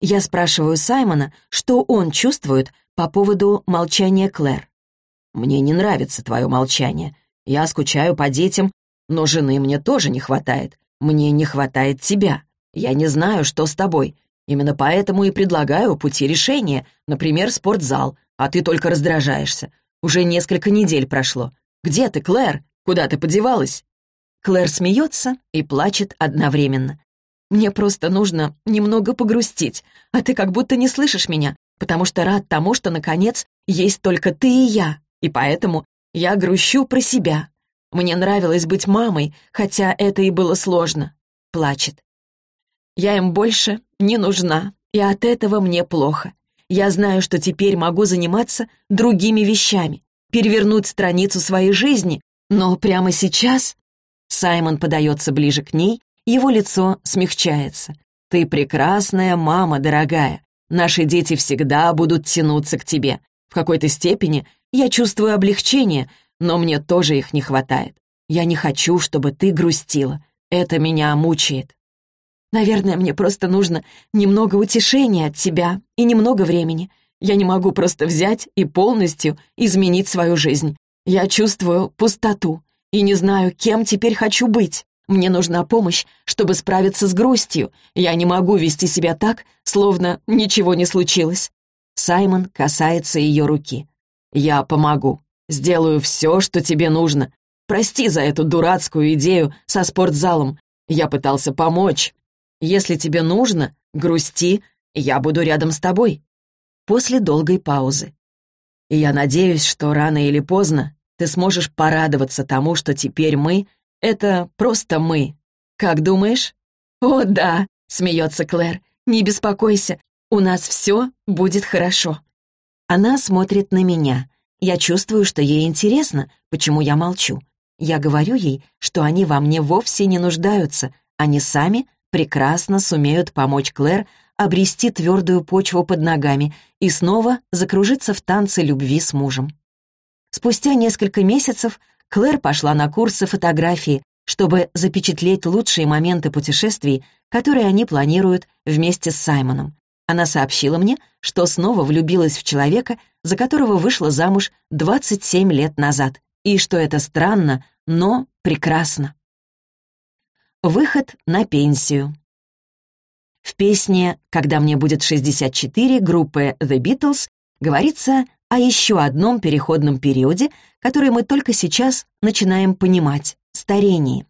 Я спрашиваю Саймона, что он чувствует по поводу молчания Клэр. «Мне не нравится твое молчание. Я скучаю по детям, но жены мне тоже не хватает. Мне не хватает тебя. Я не знаю, что с тобой. Именно поэтому и предлагаю пути решения, например, спортзал, а ты только раздражаешься. Уже несколько недель прошло. Где ты, Клэр? Куда ты подевалась?» Клэр смеется и плачет одновременно. «Мне просто нужно немного погрустить, а ты как будто не слышишь меня, потому что рад тому, что, наконец, есть только ты и я, и поэтому я грущу про себя. Мне нравилось быть мамой, хотя это и было сложно». Плачет. «Я им больше не нужна, и от этого мне плохо. Я знаю, что теперь могу заниматься другими вещами, перевернуть страницу своей жизни, но прямо сейчас... Саймон подается ближе к ней, его лицо смягчается. «Ты прекрасная мама, дорогая. Наши дети всегда будут тянуться к тебе. В какой-то степени я чувствую облегчение, но мне тоже их не хватает. Я не хочу, чтобы ты грустила. Это меня мучает. Наверное, мне просто нужно немного утешения от тебя и немного времени. Я не могу просто взять и полностью изменить свою жизнь. Я чувствую пустоту и не знаю, кем теперь хочу быть. Мне нужна помощь, чтобы справиться с грустью. Я не могу вести себя так, словно ничего не случилось. Саймон касается ее руки. «Я помогу. Сделаю все, что тебе нужно. Прости за эту дурацкую идею со спортзалом. Я пытался помочь, если тебе нужно, грусти, я буду рядом с тобой». После долгой паузы. «И я надеюсь, что рано или поздно ты сможешь порадоваться тому, что теперь мы — это просто мы. Как думаешь?» «О, да», — смеется Клэр, — «не беспокойся, у нас все будет хорошо». Она смотрит на меня. Я чувствую, что ей интересно, почему я молчу. Я говорю ей, что они во мне вовсе не нуждаются, они сами прекрасно сумеют помочь Клэр обрести твердую почву под ногами и снова закружиться в танце любви с мужем. Спустя несколько месяцев Клэр пошла на курсы фотографии, чтобы запечатлеть лучшие моменты путешествий, которые они планируют вместе с Саймоном. Она сообщила мне, что снова влюбилась в человека, за которого вышла замуж 27 лет назад, и что это странно, но прекрасно. Выход на пенсию. В песне «Когда мне будет 64» группы The Beatles говорится о еще одном переходном периоде, который мы только сейчас начинаем понимать — старении.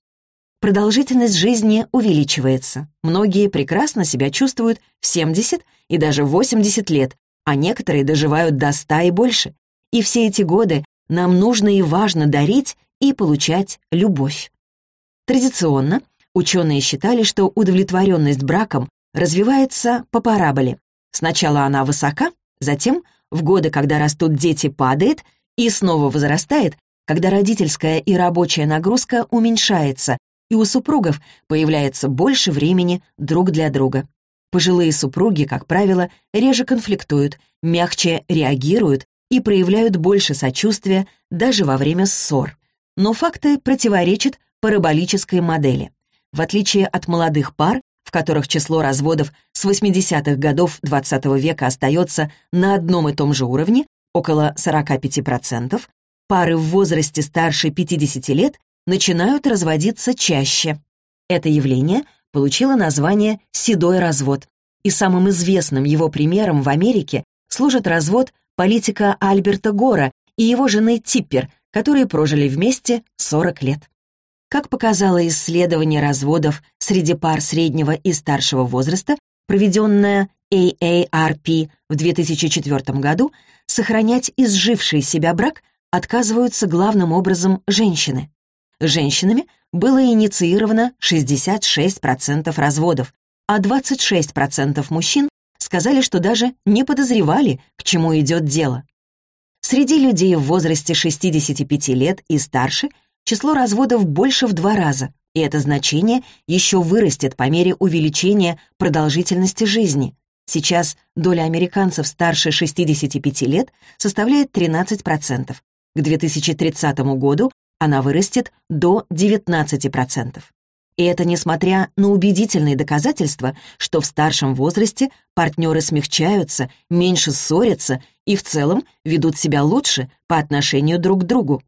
Продолжительность жизни увеличивается. Многие прекрасно себя чувствуют в 70 и даже 80 лет, а некоторые доживают до 100 и больше. И все эти годы нам нужно и важно дарить и получать любовь. Традиционно Ученые считали, что удовлетворенность браком развивается по параболе. Сначала она высока, затем, в годы, когда растут дети, падает и снова возрастает, когда родительская и рабочая нагрузка уменьшается, и у супругов появляется больше времени друг для друга. Пожилые супруги, как правило, реже конфликтуют, мягче реагируют и проявляют больше сочувствия даже во время ссор. Но факты противоречат параболической модели. В отличие от молодых пар, в которых число разводов с 80-х годов XX -го века остается на одном и том же уровне, около 45%, пары в возрасте старше 50 лет начинают разводиться чаще. Это явление получило название «седой развод», и самым известным его примером в Америке служит развод политика Альберта Гора и его жены Типпер, которые прожили вместе 40 лет. Как показало исследование разводов среди пар среднего и старшего возраста, проведенное AARP в 2004 году, сохранять изживший себя брак отказываются главным образом женщины. Женщинами было инициировано 66% разводов, а 26% мужчин сказали, что даже не подозревали, к чему идет дело. Среди людей в возрасте 65 лет и старше число разводов больше в два раза, и это значение еще вырастет по мере увеличения продолжительности жизни. Сейчас доля американцев старше 65 лет составляет 13%. К 2030 году она вырастет до 19%. И это несмотря на убедительные доказательства, что в старшем возрасте партнеры смягчаются, меньше ссорятся и в целом ведут себя лучше по отношению друг к другу.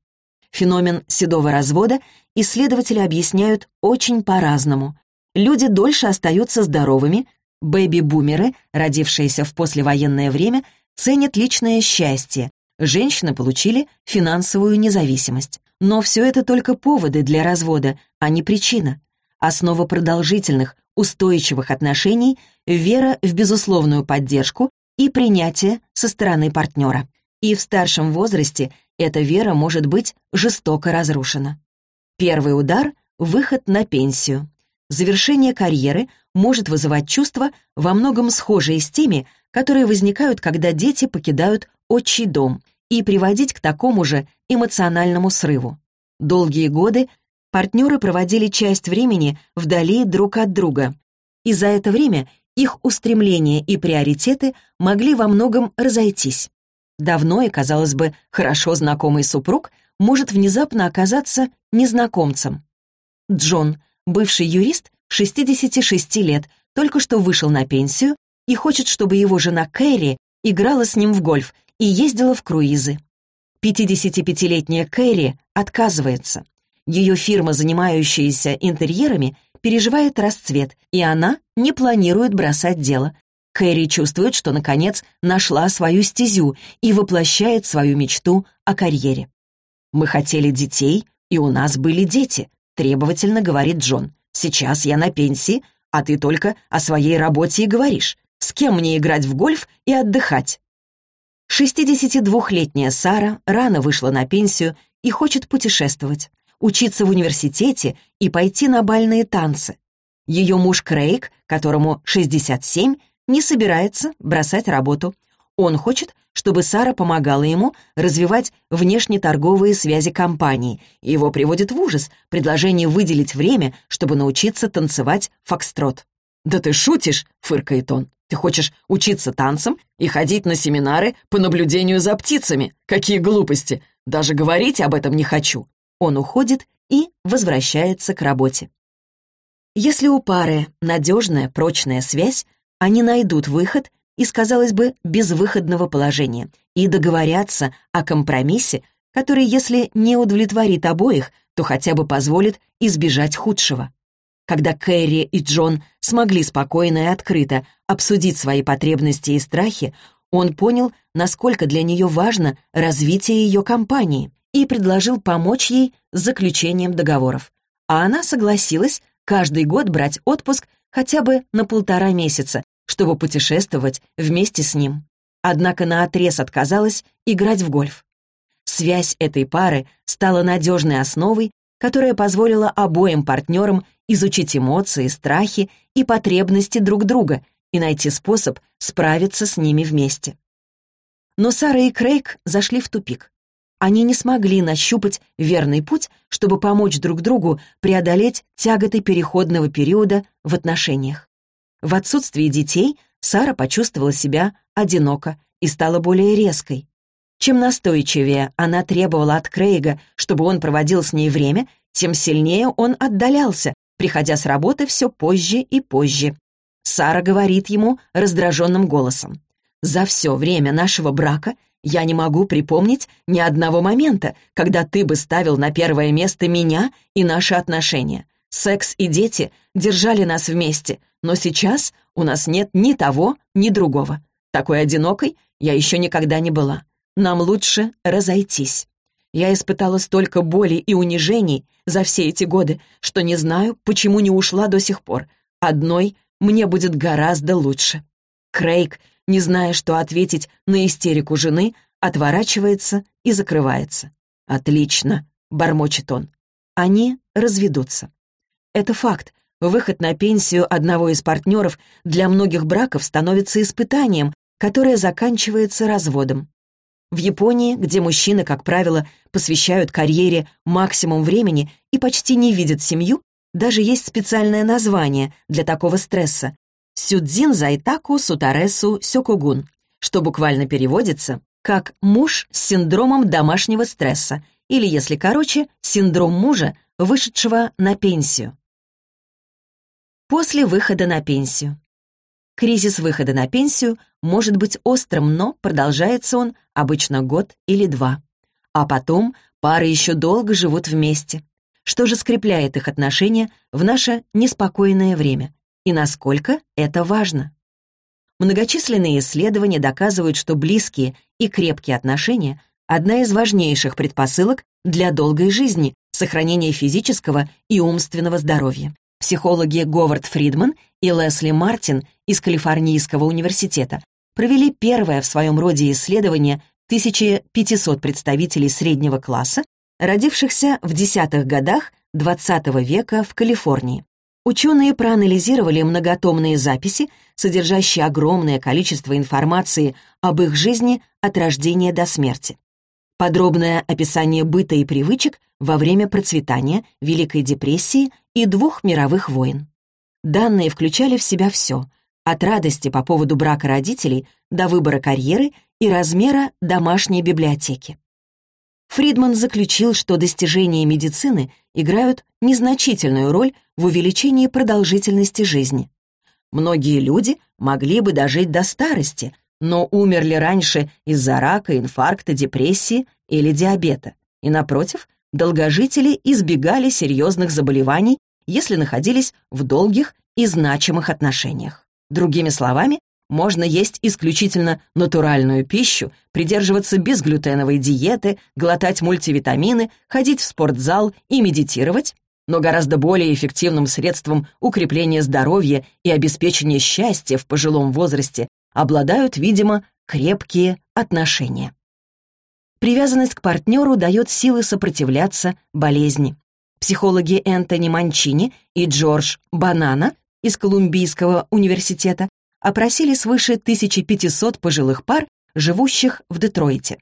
Феномен седого развода исследователи объясняют очень по-разному. Люди дольше остаются здоровыми, бэби-бумеры, родившиеся в послевоенное время, ценят личное счастье, женщины получили финансовую независимость. Но все это только поводы для развода, а не причина. Основа продолжительных, устойчивых отношений — вера в безусловную поддержку и принятие со стороны партнера. И в старшем возрасте эта вера может быть жестоко разрушена. Первый удар — выход на пенсию. Завершение карьеры может вызывать чувства, во многом схожие с теми, которые возникают, когда дети покидают отчий дом, и приводить к такому же эмоциональному срыву. Долгие годы партнеры проводили часть времени вдали друг от друга, и за это время их устремления и приоритеты могли во многом разойтись. Давно и, казалось бы, хорошо знакомый супруг может внезапно оказаться незнакомцем. Джон, бывший юрист, 66 лет, только что вышел на пенсию и хочет, чтобы его жена Кэрри играла с ним в гольф и ездила в круизы. 55-летняя Кэрри отказывается. Ее фирма, занимающаяся интерьерами, переживает расцвет, и она не планирует бросать дело. Кэрри чувствует, что, наконец, нашла свою стезю и воплощает свою мечту о карьере. «Мы хотели детей, и у нас были дети», — требовательно говорит Джон. «Сейчас я на пенсии, а ты только о своей работе и говоришь. С кем мне играть в гольф и отдыхать?» 62-летняя Сара рано вышла на пенсию и хочет путешествовать, учиться в университете и пойти на бальные танцы. Ее муж Крейг, которому 67, не собирается бросать работу. Он хочет, чтобы Сара помогала ему развивать внешнеторговые связи компании. Его приводит в ужас предложение выделить время, чтобы научиться танцевать фокстрот. «Да ты шутишь!» — фыркает он. Ты хочешь учиться танцам и ходить на семинары по наблюдению за птицами? Какие глупости! Даже говорить об этом не хочу. Он уходит и возвращается к работе. Если у пары надежная, прочная связь, они найдут выход из, казалось бы, безвыходного положения и договорятся о компромиссе, который, если не удовлетворит обоих, то хотя бы позволит избежать худшего. Когда Кэрри и Джон смогли спокойно и открыто обсудить свои потребности и страхи, он понял, насколько для нее важно развитие ее компании и предложил помочь ей с заключением договоров. А она согласилась каждый год брать отпуск хотя бы на полтора месяца, чтобы путешествовать вместе с ним. Однако наотрез отказалась играть в гольф. Связь этой пары стала надежной основой, которая позволила обоим партнерам изучить эмоции, страхи и потребности друг друга и найти способ справиться с ними вместе. Но Сара и Крейг зашли в тупик. Они не смогли нащупать верный путь, чтобы помочь друг другу преодолеть тяготы переходного периода в отношениях. В отсутствии детей Сара почувствовала себя одиноко и стала более резкой. Чем настойчивее она требовала от Крейга, чтобы он проводил с ней время, тем сильнее он отдалялся, приходя с работы все позже и позже. Сара говорит ему раздраженным голосом. «За все время нашего брака я не могу припомнить ни одного момента, когда ты бы ставил на первое место меня и наши отношения. Секс и дети держали нас вместе, но сейчас у нас нет ни того, ни другого. Такой одинокой я еще никогда не была. Нам лучше разойтись». Я испытала столько боли и унижений за все эти годы, что не знаю, почему не ушла до сих пор. Одной мне будет гораздо лучше. Крейг, не зная, что ответить на истерику жены, отворачивается и закрывается. «Отлично», — бормочет он. Они разведутся. Это факт, выход на пенсию одного из партнеров для многих браков становится испытанием, которое заканчивается разводом. В Японии, где мужчины, как правило, посвящают карьере максимум времени и почти не видят семью, даже есть специальное название для такого стресса — «сюдзин зайтаку сутаресу сёкугун», что буквально переводится как «муж с синдромом домашнего стресса» или, если короче, синдром мужа, вышедшего на пенсию. После выхода на пенсию. Кризис выхода на пенсию может быть острым, но продолжается он обычно год или два. А потом пары еще долго живут вместе. Что же скрепляет их отношения в наше неспокойное время? И насколько это важно? Многочисленные исследования доказывают, что близкие и крепкие отношения — одна из важнейших предпосылок для долгой жизни, сохранения физического и умственного здоровья. Психологи Говард Фридман и Лесли Мартин из Калифорнийского университета провели первое в своем роде исследование 1500 представителей среднего класса, родившихся в десятых годах XX века в Калифорнии. Ученые проанализировали многотомные записи, содержащие огромное количество информации об их жизни от рождения до смерти. Подробное описание быта и привычек во время процветания, Великой депрессии и двух мировых войн. Данные включали в себя все, от радости по поводу брака родителей до выбора карьеры и размера домашней библиотеки. Фридман заключил, что достижения медицины играют незначительную роль в увеличении продолжительности жизни. Многие люди могли бы дожить до старости, но умерли раньше из-за рака, инфаркта, депрессии или диабета. И, напротив, долгожители избегали серьезных заболеваний, если находились в долгих и значимых отношениях. Другими словами, можно есть исключительно натуральную пищу, придерживаться безглютеновой диеты, глотать мультивитамины, ходить в спортзал и медитировать, но гораздо более эффективным средством укрепления здоровья и обеспечения счастья в пожилом возрасте обладают, видимо, крепкие отношения. Привязанность к партнеру дает силы сопротивляться болезни. Психологи Энтони Манчини и Джордж Банана из Колумбийского университета опросили свыше 1500 пожилых пар, живущих в Детройте.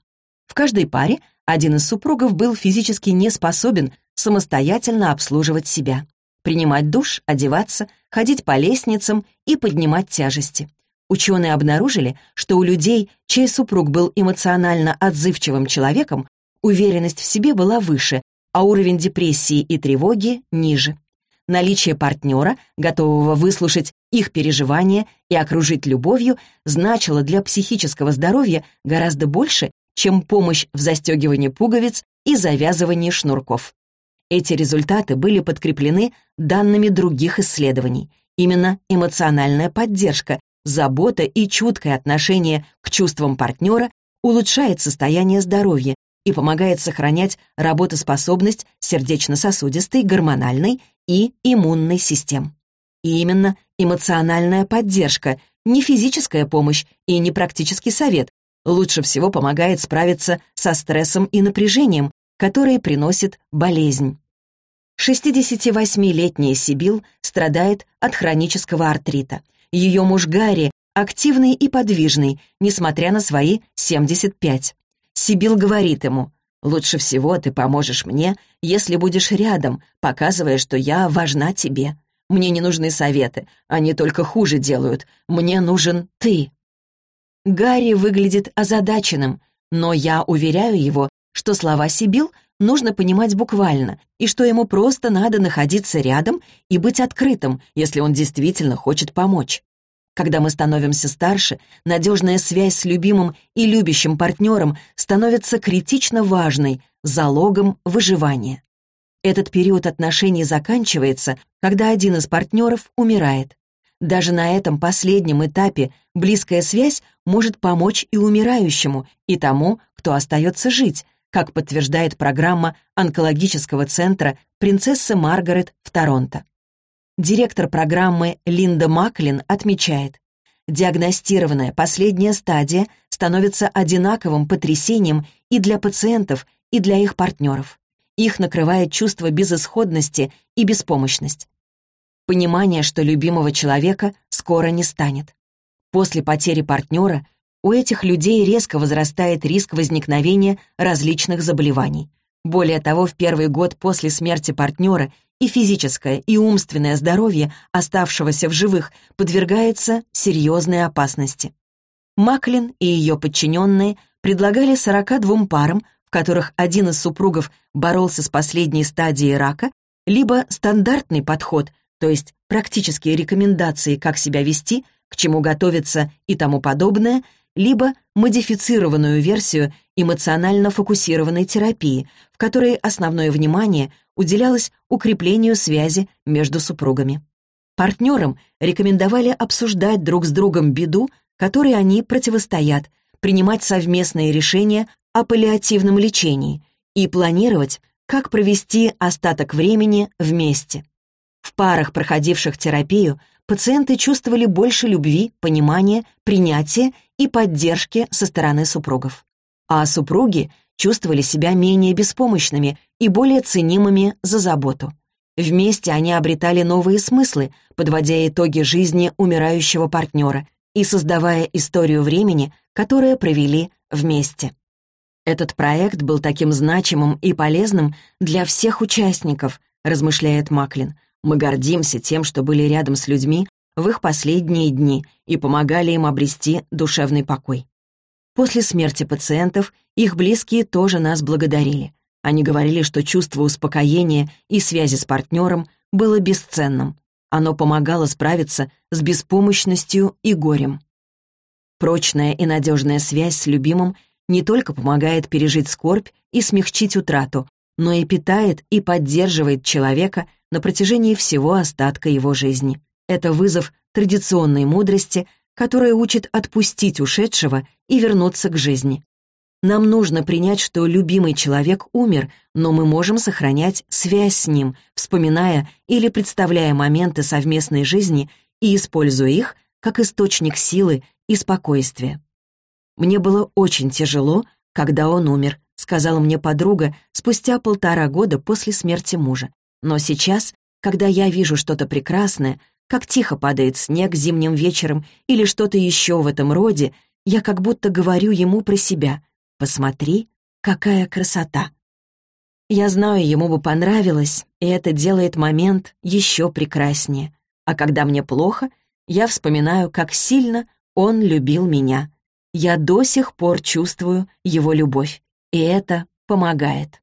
В каждой паре один из супругов был физически не способен самостоятельно обслуживать себя, принимать душ, одеваться, ходить по лестницам и поднимать тяжести. Ученые обнаружили, что у людей, чей супруг был эмоционально отзывчивым человеком, уверенность в себе была выше, а уровень депрессии и тревоги ниже. Наличие партнера, готового выслушать их переживания и окружить любовью, значило для психического здоровья гораздо больше, чем помощь в застегивании пуговиц и завязывании шнурков. Эти результаты были подкреплены данными других исследований. Именно эмоциональная поддержка забота и чуткое отношение к чувствам партнера улучшает состояние здоровья и помогает сохранять работоспособность сердечно-сосудистой, гормональной и иммунной систем. И именно эмоциональная поддержка, не физическая помощь и не практический совет, лучше всего помогает справиться со стрессом и напряжением, которые приносит болезнь. 68-летняя Сибил страдает от хронического артрита — ее муж Гарри активный и подвижный, несмотря на свои 75. Сибил говорит ему, «Лучше всего ты поможешь мне, если будешь рядом, показывая, что я важна тебе. Мне не нужны советы, они только хуже делают. Мне нужен ты». Гарри выглядит озадаченным, но я уверяю его, что слова Сибил нужно понимать буквально, и что ему просто надо находиться рядом и быть открытым, если он действительно хочет помочь. Когда мы становимся старше, надежная связь с любимым и любящим партнером становится критично важной, залогом выживания. Этот период отношений заканчивается, когда один из партнеров умирает. Даже на этом последнем этапе близкая связь может помочь и умирающему, и тому, кто остается жить, как подтверждает программа онкологического центра «Принцесса Маргарет» в Торонто. Директор программы Линда Маклин отмечает, диагностированная последняя стадия становится одинаковым потрясением и для пациентов, и для их партнеров. Их накрывает чувство безысходности и беспомощность. понимание, что любимого человека скоро не станет. После потери партнера у этих людей резко возрастает риск возникновения различных заболеваний. Более того, в первый год после смерти партнера и физическое, и умственное здоровье оставшегося в живых подвергается серьезной опасности. Маклин и ее подчиненные предлагали 42 парам, в которых один из супругов боролся с последней стадией рака, либо стандартный подход, то есть практические рекомендации, как себя вести, к чему готовиться и тому подобное, либо модифицированную версию эмоционально фокусированной терапии, в которой основное внимание уделялось укреплению связи между супругами. Партнерам рекомендовали обсуждать друг с другом беду, которой они противостоят, принимать совместные решения о паллиативном лечении и планировать, как провести остаток времени вместе. В парах, проходивших терапию, пациенты чувствовали больше любви, понимания, принятия и поддержки со стороны супругов. А супруги чувствовали себя менее беспомощными и более ценимыми за заботу. Вместе они обретали новые смыслы, подводя итоги жизни умирающего партнера и создавая историю времени, которое провели вместе. Этот проект был таким значимым и полезным для всех участников, размышляет Маклин. Мы гордимся тем, что были рядом с людьми в их последние дни и помогали им обрести душевный покой. После смерти пациентов их близкие тоже нас благодарили. Они говорили, что чувство успокоения и связи с партнером было бесценным. Оно помогало справиться с беспомощностью и горем. Прочная и надежная связь с любимым не только помогает пережить скорбь и смягчить утрату, но и питает и поддерживает человека на протяжении всего остатка его жизни. Это вызов традиционной мудрости, которая учит отпустить ушедшего и вернуться к жизни. Нам нужно принять, что любимый человек умер, но мы можем сохранять связь с ним, вспоминая или представляя моменты совместной жизни и используя их как источник силы и спокойствия. Мне было очень тяжело, когда он умер, сказала мне подруга спустя полтора года после смерти мужа. Но сейчас, когда я вижу что-то прекрасное, как тихо падает снег зимним вечером или что-то еще в этом роде, я как будто говорю ему про себя. «Посмотри, какая красота!» Я знаю, ему бы понравилось, и это делает момент еще прекраснее. А когда мне плохо, я вспоминаю, как сильно он любил меня я до сих пор чувствую его любовь, и это помогает.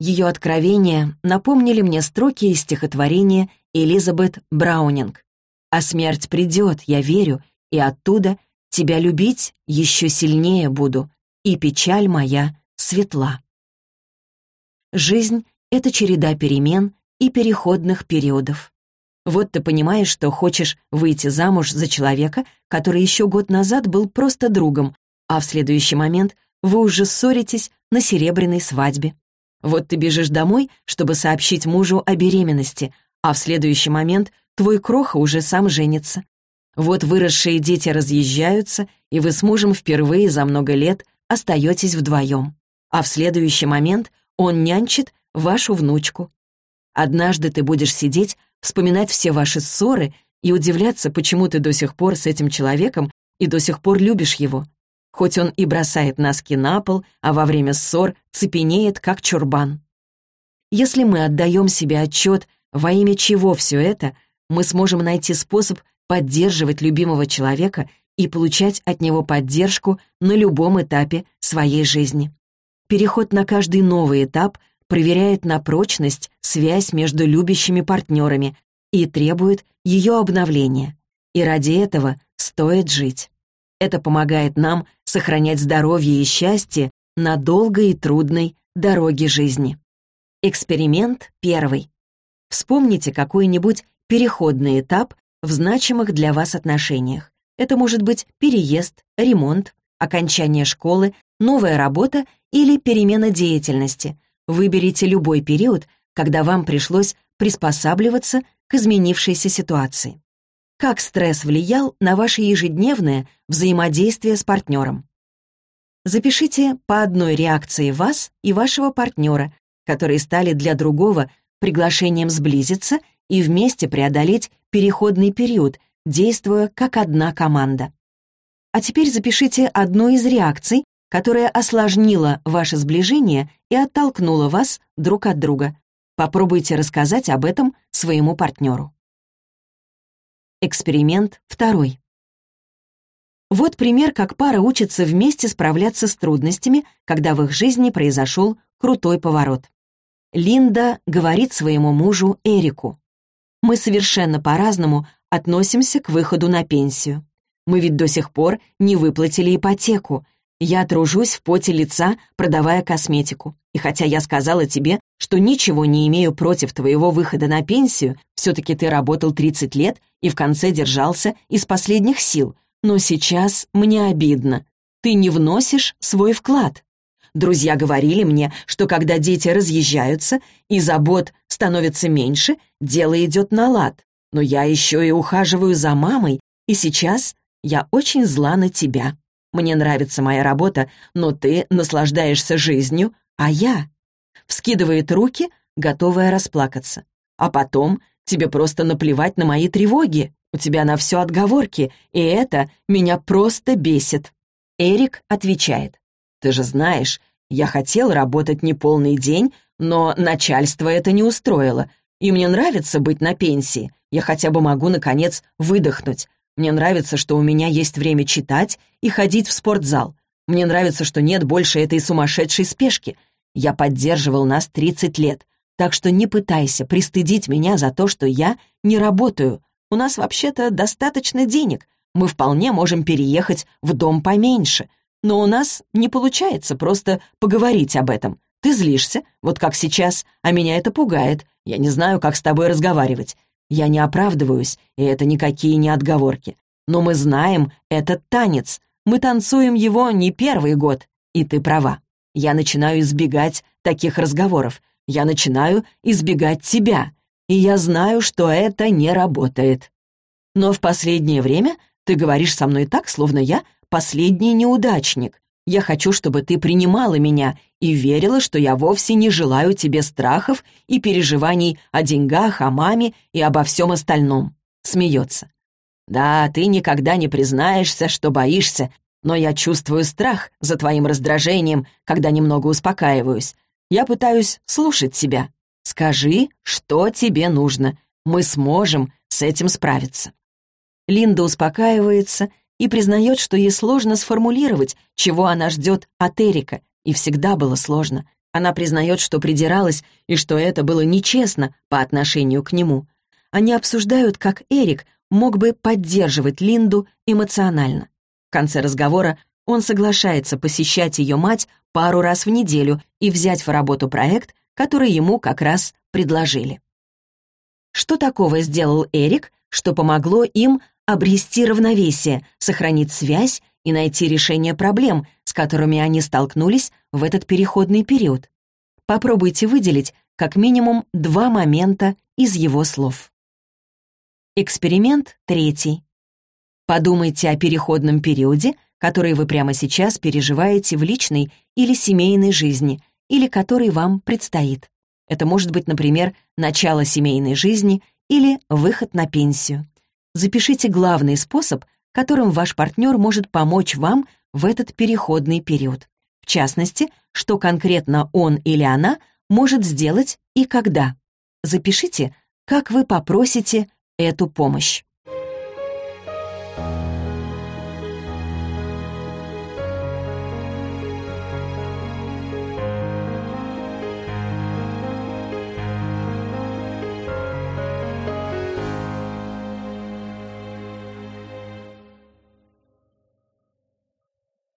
Ее откровения напомнили мне строки из стихотворения Элизабет Браунинг. «А смерть придет, я верю, и оттуда тебя любить еще сильнее буду, и печаль моя светла». Жизнь — это череда перемен и переходных периодов. Вот ты понимаешь, что хочешь выйти замуж за человека, который еще год назад был просто другом, а в следующий момент вы уже ссоритесь на серебряной свадьбе. Вот ты бежишь домой, чтобы сообщить мужу о беременности, а в следующий момент твой кроха уже сам женится. Вот выросшие дети разъезжаются, и вы с мужем впервые за много лет остаетесь вдвоем. А в следующий момент он нянчит вашу внучку. Однажды ты будешь сидеть вспоминать все ваши ссоры и удивляться, почему ты до сих пор с этим человеком и до сих пор любишь его. Хоть он и бросает носки на пол, а во время ссор цепенеет, как чурбан. Если мы отдаем себе отчет, во имя чего все это, мы сможем найти способ поддерживать любимого человека и получать от него поддержку на любом этапе своей жизни. Переход на каждый новый этап — проверяет на прочность связь между любящими партнерами и требует ее обновления. И ради этого стоит жить. Это помогает нам сохранять здоровье и счастье на долгой и трудной дороге жизни. Эксперимент первый. Вспомните какой-нибудь переходный этап в значимых для вас отношениях. Это может быть переезд, ремонт, окончание школы, новая работа или перемена деятельности, Выберите любой период, когда вам пришлось приспосабливаться к изменившейся ситуации. Как стресс влиял на ваше ежедневное взаимодействие с партнером? Запишите по одной реакции вас и вашего партнера, которые стали для другого приглашением сблизиться и вместе преодолеть переходный период, действуя как одна команда. А теперь запишите одну из реакций, которая осложнила ваше сближение и оттолкнула вас друг от друга. Попробуйте рассказать об этом своему партнеру. Эксперимент второй. Вот пример, как пара учится вместе справляться с трудностями, когда в их жизни произошел крутой поворот. Линда говорит своему мужу Эрику. «Мы совершенно по-разному относимся к выходу на пенсию. Мы ведь до сих пор не выплатили ипотеку. Я тружусь в поте лица, продавая косметику. И хотя я сказала тебе, что ничего не имею против твоего выхода на пенсию, все-таки ты работал 30 лет и в конце держался из последних сил. Но сейчас мне обидно. Ты не вносишь свой вклад. Друзья говорили мне, что когда дети разъезжаются и забот становится меньше, дело идет на лад. Но я еще и ухаживаю за мамой, и сейчас я очень зла на тебя. Мне нравится моя работа, но ты наслаждаешься жизнью, а я...» Вскидывает руки, готовая расплакаться. «А потом тебе просто наплевать на мои тревоги. У тебя на все отговорки, и это меня просто бесит». Эрик отвечает. «Ты же знаешь, я хотел работать не полный день, но начальство это не устроило, и мне нравится быть на пенсии. Я хотя бы могу, наконец, выдохнуть. Мне нравится, что у меня есть время читать и ходить в спортзал. Мне нравится, что нет больше этой сумасшедшей спешки. Я поддерживал нас 30 лет, так что не пытайся пристыдить меня за то, что я не работаю. У нас вообще-то достаточно денег. Мы вполне можем переехать в дом поменьше. Но у нас не получается просто поговорить об этом. Ты злишься, вот как сейчас, а меня это пугает. Я не знаю, как с тобой разговаривать. Я не оправдываюсь, и это никакие не отговорки. Но мы знаем этот танец. Мы танцуем его не первый год. И ты права. Я начинаю избегать таких разговоров. Я начинаю избегать тебя. И я знаю, что это не работает. Но в последнее время ты говоришь со мной так, словно я последний неудачник. Я хочу, чтобы ты принимала меня и верила, что я вовсе не желаю тебе страхов и переживаний о деньгах, о маме и обо всем остальном. Смеется. Да, ты никогда не признаешься, что боишься, но я чувствую страх за твоим раздражением, когда немного успокаиваюсь. Я пытаюсь слушать тебя. Скажи, что тебе нужно. Мы сможем с этим справиться. Линда успокаивается и признает, что ей сложно сформулировать, чего она ждет от Эрика, и всегда было сложно. Она признает, что придиралась и что это было нечестно по отношению к нему. Они обсуждают, как Эрик мог бы поддерживать Линду эмоционально. В конце разговора он соглашается посещать ее мать пару раз в неделю и взять в работу проект, который ему как раз предложили. Что такого сделал Эрик, что помогло им обрести равновесие, сохранить связь и найти решение проблем, с которыми они столкнулись в этот переходный период. Попробуйте выделить как минимум два момента из его слов. Эксперимент третий. Подумайте о переходном периоде, который вы прямо сейчас переживаете в личной или семейной жизни, или который вам предстоит. Это может быть, например, начало семейной жизни или выход на пенсию запишите главный способ, которым ваш партнер может помочь вам в этот переходный период. В частности, что конкретно он или она может сделать и когда. Запишите, как вы попросите эту помощь.